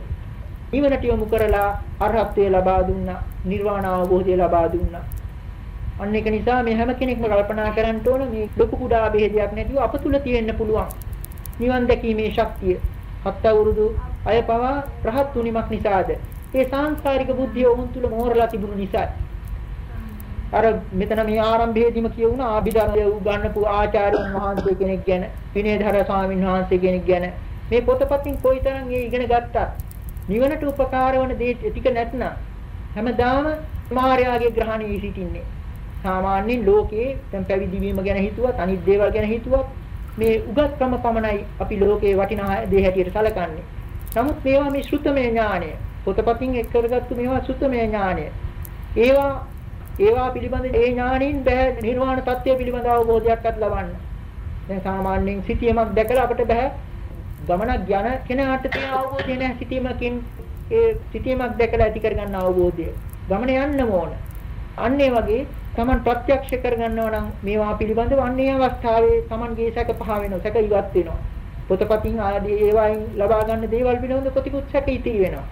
නිවනට යොමු කරලා අරහත්ත්වය ලබා දුන්නා නිර්වාණ අවබෝධය ලබා දුන්නා. අන්න ඒක නිසා මේ හැම කෙනෙක්ම කල්පනා කරන්න ඕන මේ ලොකු කුඩා බෙහෙදයක් නැතිව අප තුල තියෙන්න පුළුවන්. නිවන් දැකීමේ ශක්තිය. හත් අවුරුදු අය පවා රහත් වුණීමක් නිසාද? ඒ සාංශාරික බුද්ධිය වුන් තුල මෝරලා තිබුණු නිසා අර මෙතන මේ ආරම්භයේදීම කියුණා ආභිධර්මය උගන්වපු ආචාර්යන් වහන්සේ කෙනෙක් ගැන විනයධර ස්වාමීන් වහන්සේ කෙනෙක් ගැන මේ පොතපතින් කොයිතරම් ඒ ඉගෙන ගත්තත් නිවනට උපකාර වන දේ ටික නැත්නම් හැමදාම මායාවේ ග්‍රහණයේ සිටින්නේ සාමාන්‍යයෙන් ලෝකයේ දැන් පැවිදි වීම ගැන හිතුවත් අනිත් දේවල් ගැන හිතුවත් මේ උගත්කම පමණයි අපි ලෝකේ වටිනා දේ හැටියට සැලකන්නේ. නමුත් මේවා මේ ශ්‍රුතමය ඥානය. පොතපතින් එක් කරගත්තු මේවා සුත්තමේ ඥානය. ඒවා ඒවා පිළිබඳ ඒ ඥානින් බෑ නිර්වාණ தත්ත්වය පිළිබඳ අවබෝධයක්වත් ලබන්න. දැන් සාමාන්‍යයෙන් සිටියමක් දැකලා අපිට බෑ ගමනක් යන කෙනාට තියෙන අවබෝධය නැහැ සිටීමකින් ඒ සිටීමක් දැකලා ඇති කරගන්න අවබෝධය. ගමන යන්න ඕන. අන්න ඒ වගේ Taman ප්‍රත්‍යක්ෂ කරගන්නවා නම් මේවා පිළිබඳව අන්නේ අවස්ථාවේ Tamanගේ සැක පහ වෙනවා. සැක ඉවත් වෙනවා. පොතපතින් ආදී ඒවායින් ලබා ගන්න දේවල් පිළිබඳව කොතිකුත් සැක ඉතිරි වෙනවා.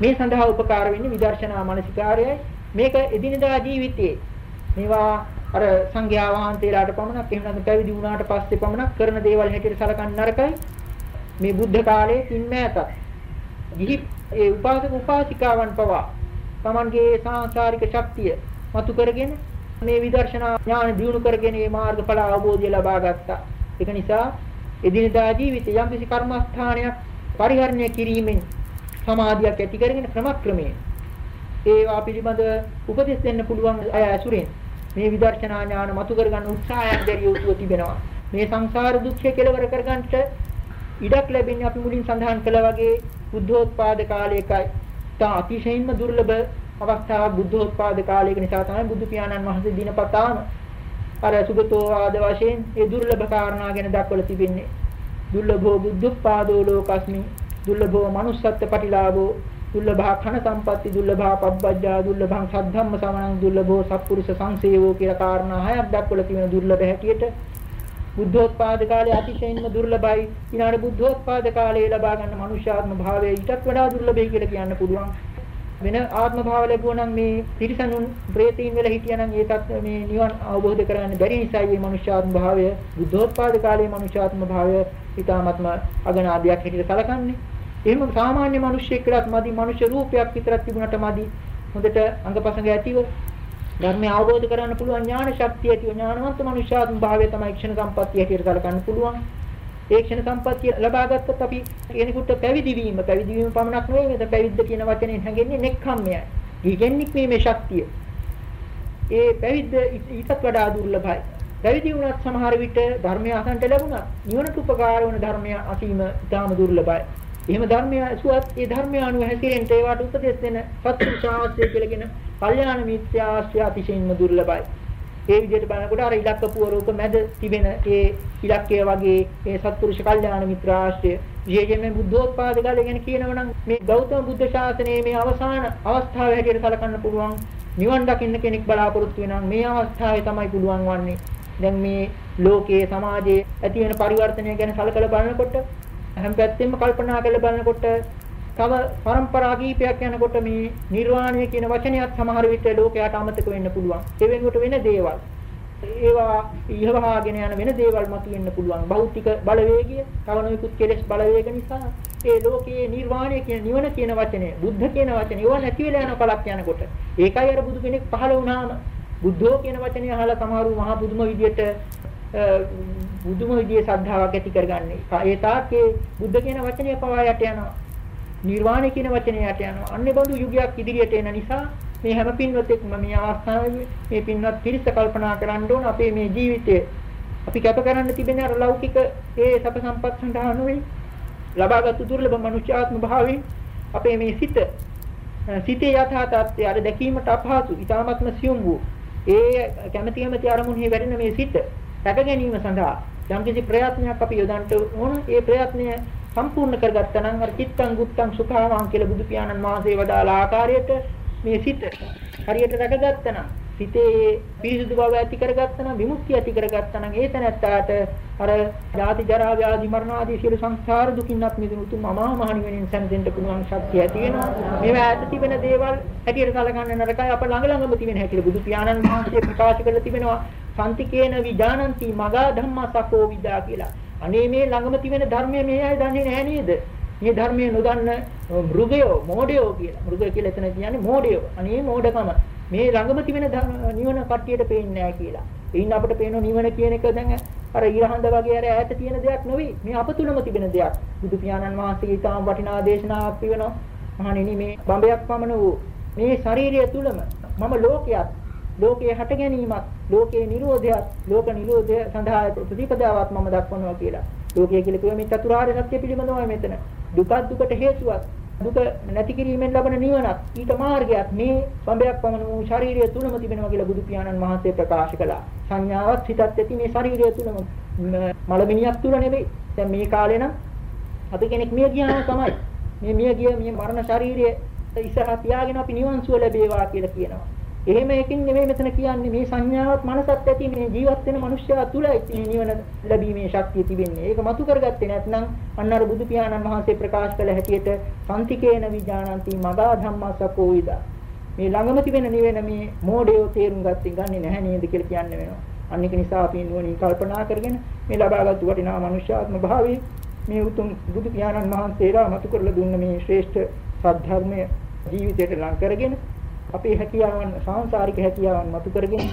මේ සඳහා උපකාර වෙන්නේ විදර්ශනා මානසිකාරයයි. මේක එදිනදා ජීවිතයේ මේවා අර සංඝයා වහන්සේලාට පමණක් එහෙම නැත්නම් පැවිදි වුණාට පස්සේ පමණක් කරන දේවල් හැටියට සලකන්න නරකයි. මේ බුද්ධ කාලයේ පින්මෑතත් ගිහි ඒ උපාසක උපාසිකාවන් පවා Tamanගේ සාංශාරික ශක්තිය මතු කරගෙන මේ විදර්ශනා ඥාන දියුණු කරගෙන මේ මාර්ගඵල අවබෝධය ලබා ගත්තා. ඒක නිසා එදිනදා ජීවිතය යම්කිසි කර්මස්ථානයක් පරිහරණය කිරීමෙන් සමාධියක් ඇති කරගෙන ක්‍රමක්‍රමයෙන් ඒවා පිළිබඳ උපදෙස් දෙන්න පුළුවන් අය ඇසුරෙන් මේ විදර්ශනා ඥාන මතු කරගන්න උත්සාහයක් දැරිය යුතුව තිබෙනවා. මේ සංසාර දුක්ඛය කෙලවර කරගන්නට ඉඩක් ලැබෙන්නේ අපි මුලින් සඳහන් කළා වගේ බුද්ධෝත්පාද කාලයකයි. තා අතිශයින්ම දුර්ලභ අවස්ථාවක් බුද්ධෝත්පාද කාලයක නිසා තමයි බුදු පියාණන් වහන්සේ දිනපතාම අර සුගතෝ ආද වශයෙන් ඒ දුර්ලභ කාරණා ගැන දක්වලා තිබෙන්නේ. දුර්ලභෝ බුද්ධෝත්පාදෝ ලෝකස්මි දුර්ලභෝ manussත්ත්ව පටිලාභෝ දුර්ලභා khන සම්පatti දුර්ලභා පබ්බජ්ජා දුර්ලභං සද්ධම්ම සමනං දුර්ලභෝ සත්පුරුෂ සංසේවෝ කියලා කාරණා හයක් දක්වලා තියෙන දුර්ලභ හැටියට. බුද්ධෝත්පාද කාලයේ අතිශයින්ම දුර්ලභයි. ඊළඟ බුද්ධෝත්පාද කාලයේ ලබා ගන්න මනුෂ්‍යාත්ම භාවය ඊටත් වඩා දුර්ලභයි කියලා කියන්න පුළුවන්. වෙන ආත්ම භාව ලැබුවා නම් මේ තිරිසනුන් ප්‍රේතීන් වෙලා හිටියනම් ඒකත් මේ නිවන් අවබෝධ කරගන්න බැරි නිසා මේ මනුෂ්‍යාත්ම භාවය. බුද්ධෝත්පාද කාලයේ මනුෂ්‍යාත්ම භාවය ඊටාත්ම අගනාදියක් හැටියට සැලකන්නේ. එහෙම සාමාන්‍ය මිනිස්සෙක්ලත් මදි මනුෂ්‍ය රූපයක් විතරක් තිබුණට මදි. හොඳට අංගපසංග ඇතිව ධර්මය අවබෝධ කරගන්න පුළුවන් ඥාන ශක්තිය ඇතිව ඥානවන්ත මනුෂ්‍යාත්ම භාවය තමයි ක්ෂණ සම්පත්තිය හැටියට සැලකන්න පුළුවන්. ඒ ක්ෂණ සම්පත්තිය ලබා ගත්තොත් අපි කෙනෙකුට පැවිදි වීම පැවිදි වීම පමණක් නෙවෙයි මෙතන පැවිද්ද කියන වචනේ හැඟෙන්නේ නෙක්ඛම්මයයි. ඊගෙන්නික් වීමේ ශක්තිය. ඒ පැවිද්ද ඊටත් වඩා දුර්ලභයි. පැවිදි වුණත් සමහර විට ධර්මය අසන්ට ලැබුණා. නිවනට උපකාර වන ධර්මය අසීම ඉතාම දුර්ලභයි. එහෙම ධර්මය ඇසුවත් ඒ ධර්මය අනුව හැසිරෙන්න ඒවට උපදෙස් දෙන සත්පුරුෂාශ්‍රය කියලාගෙන කල්යාණ මිත්‍යාශ්‍රය අතිශයින්ම දුර්ලභයි. ඒ විදිහට බලනකොට අර ඉලක්ක පුවරූප මැද තිබෙන ඒ ඉලක්කය වගේ ඒ සත්පුරුෂ කල්යාණ මිත්‍රාශ්‍රය විශේෂයෙන්ම බුද්ධෝත්පාද කාලය ගැන කියනවනම් මේ ගෞතම බුද්ධ ශාසනයේ මේ අවසාන අවස්ථාව හැටියට සලකන්න පුළුවන් නිවන් දකින්න කෙනෙක් බලාපොරොත්තු වෙනවා මේ අවස්ථාවේ තමයි පුළුවන් වන්නේ. දැන් මේ ලෝකයේ සමාජයේ ඇති වෙන පරිවර්තනය ගැන සලකලා බලනකොට හැම පැත්තෙම කල්පනා කරලා බලනකොට තව પરම්පරා කීපයක් යනකොට මේ නිර්වාණය කියන වචනයත් සමහර විට ලෝකයට අමතක වෙන්න පුළුවන්. ඒ වෙනුවට වෙන දේවල්. ඒවා ඉහවහාගෙන යන වෙන දේවල් මතුවෙන්න පුළුවන්. භෞතික බලවේගය, තව නොයෙකුත් කෙලෙස් බලවේග නිසා ඒ ලෝකයේ නිර්වාණය කියන නිවන කියන වචනේ, බුද්ධ කියන වචනේ ඒවා නැති වෙලා යන කලක් යනකොට. ඒකයි අර බුදු කෙනෙක් පහළ වුණාම බුද්ධෝ කියන වචනේ අහලා සමහරු මහා බුදුම විදියට බුදුම විදියේ ශ්‍රද්ධාවක් ඇති කරගන්නේ. ඒ තාක්කේ බුද්ධ කියන වචනය පවා යට යනවා. නිර්වාණය කියන වචනය යට යනවා. අන්නේ බඳු යුගයක් ඉදිරියට එන නිසා මේ හැම පින්වතෙක්ම මේ අවස්ථාවේ මේ පින්වත් පිරිස කල්පනා කරන්න ඕන අපේ මේ ජීවිතය අපි කැප කරන්න තිබෙන අර ලෞකික ඒ සැප සම්පත් සඳහා නෙවෙයි ලබාගත් දුර්ලභ මනුෂ්‍යාත්ම භාවයෙන් අපේ මේ සිත සිතේ යථා තත්ත්වය අර දැකීමට අපහසු ඊටාත්ම සියුම් වූ ඒ කැමැති කැමැති අරමුණෙහි වැඩෙන මේ සිත රැක ගැනීම සඳහා යම්කිසි ප්‍රයත්නයක් අපි යොදන්න ඕන. ඒ ප්‍රයත්නය සම්පූර්ණ කරගත්තා නම් අර චිත්තං ගුත්තං සුඛාවං කියලා බුදු පියාණන් වහන්සේ වදාළ ආකාරයට මේ සිත හරියට රැකගත්තා නම් සිතේ පිරිසුදු බව ඇති කරගත්තා නම් විමුක්තිය ඇති කරගත්තා නම් ඒ තැනත්තාට අර ජාති ජරා ව්‍යාධි මරණ ආදී සියලු සංසාර දුකින්වත් මිදුණු උතුම් අමා මහ නිවෙනින් සැනසෙන්න පුළුවන් ශක්තිය ඇති වෙනවා. මේවා ඇත තිබෙන දේවල් හැටියට කලකන්න නරකයි අප ළඟ ළඟම තිබෙන හැටියට බුදු පියාණන් වහන්සේ ප්‍රකාශ කරලා තිබෙනවා සම්තිකේන විජානಂತಿ මගා ධම්මසකෝ විදා කියලා. අනේ මේ ළඟම තිබෙන ධර්මය මේ අය දන්නේ නැහැ නේද? මේ ධර්මයේ නොදන්න මෘගයෝ මෝඩයෝ කියලා. මෘගය කියලා එතන කියන්නේ මෝඩයෝ. අනේ මෝඩකම. මේ ළඟම තිබෙන නිවන කට්ටියට පේන්නේ නැහැ කියලා. එයින් අපිට පේන නිවන කියන එක දැන් අර ඊරහඳ වගේ අර ඈත තියෙන දෙයක් නෙවෙයි. මේ අප තුලම තිබෙන දෙයක්. බුදු පියාණන් වහන්සේගේ ඊටාම් වටිනා දේශනාවක් පිවෙනවා. මහණෙනි මේ බඹයක් පමණ වූ මේ ශාරීරිය තුලම මම ලෝකයක් ලෝකයේ හට ගැනීමත් ලෝකයේ නිරෝධයත් ලෝක නිරෝධය සඳහා ප්‍රතිපදාවක් මම දක්වනවා කියලා. ලෝකය කියලා කිව්වේ මේ චතුරාර්ය සත්‍ය පිළිබඳවයි මෙතන. දුක දුකට හේතුවක් දුක නැති කිරීමෙන් ලබන නිවනත් ඊට මාර්ගයක් මේ සම්බයක් පමණ වූ ශාරීරිය තුලම තිබෙනවා කියලා බුදු පියාණන් වහන්සේ ප්‍රකාශ කළා. සංඥාවත් හිතත් ඇති මේ ශාරීරිය තුලම මලමිනියක් තුල නෙවෙයි. දැන් මේ කාලේ නම් අපි කෙනෙක් මිය ගියාම තමයි මේ මිය ගිය මේ මරණ ශාරීරිය ඉස්සරහ තියාගෙන අපි නිවන් සුව ලැබේවා කියලා කියනවා. එහෙම එකකින් නෙමෙයි මෙතන කියන්නේ මේ සංඥාවත් මනසත් ඇති මේ ජීවත් වෙන මනුෂ්‍යයා තුලයි මේ නිවන ලැබීමේ ශක්තිය තිබෙන්නේ. ඒක මතු කරගත්තේ නැත්නම් අන්න අර බුදු පියාණන් වහන්සේ ප්‍රකාශ කළ හැටියට සම්තිකේන විඥානන්ති මගා ධම්මසකෝ විදා. මේ ළඟම තිබෙන නිවෙන මේ මෝඩයෝ තේරුම් ගත්තේ ගන්නේ නැහැ නේද කියලා කියන්න වෙනවා. අන්න ඒක නිසා අපි නුවණින් කල්පනා කරගෙන මේ ලබාගත් වටිනා මනුෂ්‍යාත්ම භාවයේ මේ උතුම් බුදු පියාණන් වහන්සේලා මතු කරලා දුන්න මේ ශ්‍රේෂ්ඨ සද්ධර්මය ජීවිතයට ලං කරගෙන අපේ හැකියාවන් සාංශාරික හැකියාවන් මතු කරගෙන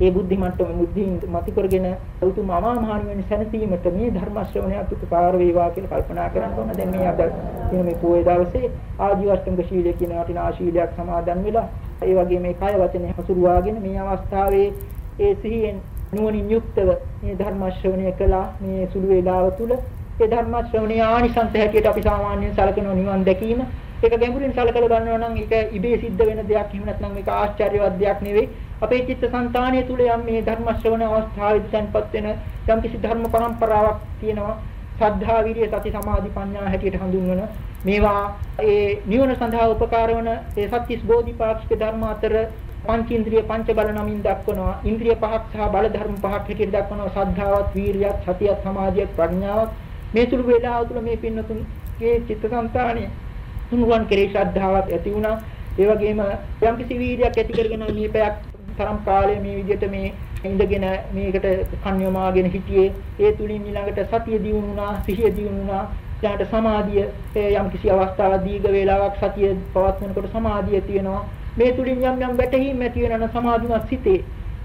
ඒ බුද්ධි මට්ටම බුද්ධින් මතු කරගෙන උතුම් අමා මහ නිවන සැනසීමට මේ ධර්ම ශ්‍රවණයත් උපකාර වේවා කියලා කල්පනා කරන්න ඕන. දැන් මේ අද දින මේ පොයේ දවසේ ආජීවෂ්ටංග ශීලය කියන වටිනා ශීලයක් සමාදන් වෙලා ඒ වගේ මේ කය වචනේ හසුරුවාගෙන මේ අවස්ථාවේ ඒ සිහියෙන් නුවණින් යුක්තව මේ ධර්ම ශ්‍රවණය කළා මේ සුළු වේලාව තුල ඒ ධර්ම ශ්‍රවණයේ ආනිසංස හැටියට අපි සාමාන්‍යයෙන් සලකන නිවන් දැකීම ඒක ගැඹුරින් සලකලා බලනවා නම් ඒක ඉබේ සිද්ධ වෙන දෙයක් එහෙම නැත්නම් මේක ආශ්චර්යවත් දෙයක් නෙවෙයි. අපේ චිත්ත සංතානය තුල යම් මේ ධර්ම ශ්‍රවණ අවස්ථාවේදී තැන්පත් වෙන යම් කිසි ධර්ම පරම්පරාවක් තියෙනවා. සද්ධා විරිය සති සමාධි ප්‍රඥා හැටියට හඳුන්වන මේවා ඒ නිවන සඳහා උපකාර වන ඒ සත්‍තිස් බෝධිපාක්ෂික ධර්ම අතර පංචේන්ද්‍රිය පංච බල නමින් දක්වනවා ඉන්ද්‍රිය පහක් සහ බල ධර්ම පහක් හැටියට දක්වනවා සද්ධාවත් වීරියත් සතියත් සමාධියත් ප්‍රඥාවත් මේ සුළු වේලාව තුළ මේ පින්නතුන්ගේ චිත්තසංතානය තුනුරුවන් කෙරෙහි ශ්‍රද්ධාවක් ඇති වුණා. ඒ වගේම යම්කිසි වීර්යයක් ඇති කරගෙන මේ පැයක් තරම් කාලය මේ විදිහට මේ ඉඳගෙන මේකට කන් යොමාගෙන හිටියේ. ඒ තුලින් ඊළඟට සතිය දියුණු වුණා, සිහිය දියුණු වුණා. ඊළඟට සමාධිය යම්කිසි අවස්ථාවක් දීර්ඝ වේලාවක් සතිය පවත්වනකොට සමාධිය තියෙනවා. මේ තුලින් යම් යම් වැටහීම් ඇති වෙන සමාධිමත් සිතේ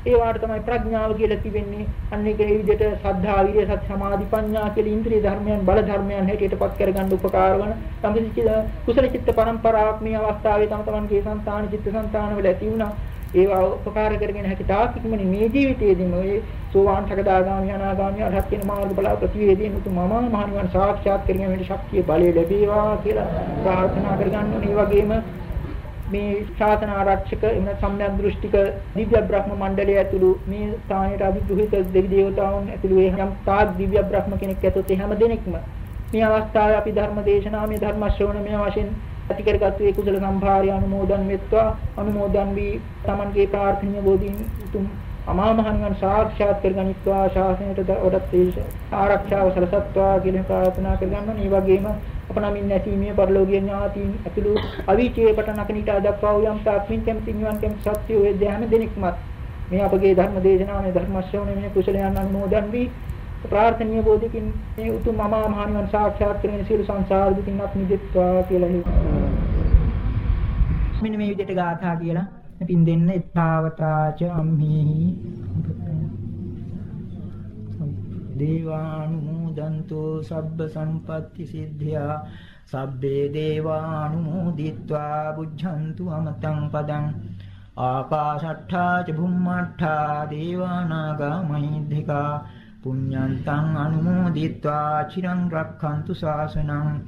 ඒ වාට තමයි ප්‍රඥාව කියලා කිවෙන්නේ. අන්න ඒක ඒ විදිහට සද්ධා, විරිය, සති, සමාධි, ප්‍රඥා කියලා ඉන්ද්‍රිය ධර්මයන් බල ධර්මයන් හැටියටපත් කරගන්න උපකාර වන සම්පිත කුසල චිත්ත පරම්පරාවක් මේ අවස්ථාවේ තම තමන්ගේ సంతාන චිත්ත సంతාන වල ඇති වුණා. ඒවා උපකාර කරගෙන හැකි තාක් ඉක්මනින් මේ ජීවිතයේදීම ඔය සෝවාන් සකදාගාමි අනාගාමි අරහත් කියන මාර්ග බල ප්‍රතිවේදී මුතු මම මහණිවන් සාක්ෂාත් කරගෙන මේ ශක්තිය බලය ලැබේවා කියලා ප්‍රාර්ථනා කරගන්න ඕනේ. ඒ වගේම මේ ශාසන ආරක්ෂක එන සම්‍යක් දෘෂ්ටික දිව්‍ය බ්‍රහ්ම මණ්ඩලය ඇතුළු මේ ස්ථානයට අධිග්‍රහිත දෙවි දේවතාවුන් ඇතුළු ඒ යම් තාක් දිව්‍ය බ්‍රහ්ම කෙනෙක් ඇතොත් ඒ හැම දෙනෙක්ම මේ අවස්ථාවේ අපි ධර්ම දේශනා මේ ධර්ම ශ්‍රවණ මේ වශයෙන් ඇති කරගත්තු ඒ කුසල සම්භාරය අනුමෝදන් වෙත්වා අනුමෝදන් වී Tamanගේ ප්‍රාර්ථනීය බෝධීන් උතුම් අමා මහ නිවන් සාක්ෂාත් කරගනිත්වා ශාසනයට වඩත් ආරක්ෂාව සලසත්වා කියන ප්‍රාර්ථනා කරගන්නවා. මේ වගේම අප නමින් නැසීමේ පරිලෝකීය ඥාතීන් ඇතුළු අවීචයේ පටන් අකනිට දක්වා වූ යම් තාක්මින් කැමති නිවන් කැමති සත්‍ය වේ දැහැම දෙනෙක්මත් මේ අපගේ ධර්ම දේශනාවේ ධර්ම ශ්‍රවණය මේ කුසලයන් අනුමෝදන් වී ප්‍රාර්ථනීය බෝධිකින් මේ උතුම් අමා මහ නිවන් සාක්ෂාත් කරගෙන සියලු සංසාර දුකින් අත් මිදෙත්වා කියලා හිතනවා. මෙන්න මේ විදිහට ගාථා කියලා පින් දෙන්න ඊතාවතාච අම්හිහි අනුමෝදන්තෝ සබ්බ සම්පත්ති සිද්ධා සබ්බේ දේවානුමෝදිත්වා බුද්ධන්තු අමතං පදං ආපාශට්ඨා ච භුම්මට්ඨා දේවානාගා මහිද්దికා පුඤ්ඤන්තං අනුමෝදිත්වා චිරං රක්ඛන්තු ශාසනං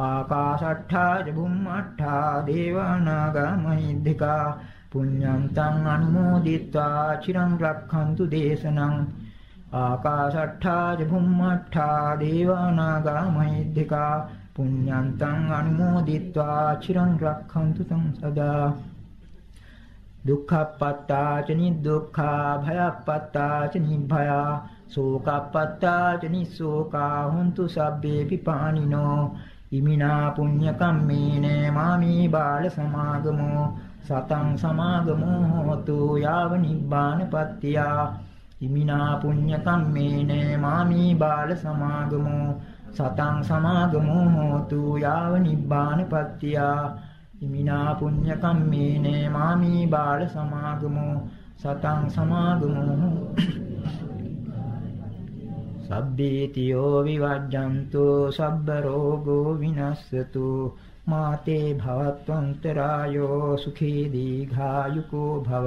ආකාශට්ඨා ච භුම්මට්ඨා දේවානාගා මහිද්దికා පුඤ්ඤන්තං අනුමෝදිත්වා චිරං රක්ඛන්තු දේශනං ආකාශට්ඨා ච භුම්මට්ඨා දේවානාගා මහිද්దికා පුඤ්ඤන්තං අනුමෝදිත්වා චිරං රක්ඛන්තු තං සදා. දුක්ඛප්පත්තා ච නිදුක්ඛා භයප්පත්තා ච නිභයා සෝකප්පත්තා ච නිසෝකා හුන්තු සබ්බේ පිපානිනෝ ඉමිනා පුඤ්ඤ කම්මේන මාමී බාල සමාගමෝ සතං සමාගමෝ හෝතු යාව නිබ්බානපත්තියා ඉමිනා පුඤ්ඤ කම්මේන මාමී බාල සමාගමෝ සතං සමාගමෝ හෝතු යාව නිබ්බානපත්තියා ඉමිනා පුඤ්ඤ කම්මේන මාමී බාල සමාගමෝ සතං සමාගමෝ සබ්බීතියෝ විවජ්ජන්තු සබ්බ රෝගෝ විනස්සතු මාතේ භවත්වන්තරායෝ සුඛී දීඝායුකෝ භව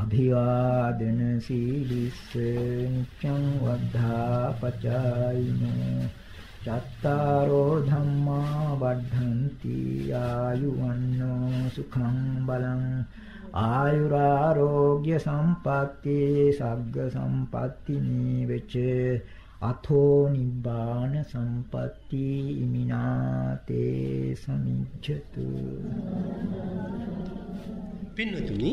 අභිවාදන සීලිස්ස නිච්ඡං වද්ධා පචායිනෝ චත්තාරෝ ධම්මා වඩ්ඩಂತಿ ආයුවන්නෝ සුඛං බලං ආයුරාෝග්‍ය සම්පatti සග්ග සම්පatti නීවච අතෝ නිබ්බාන සම්පatti ඉමිනාතේ සමිච්ඡතු පින්වතුනි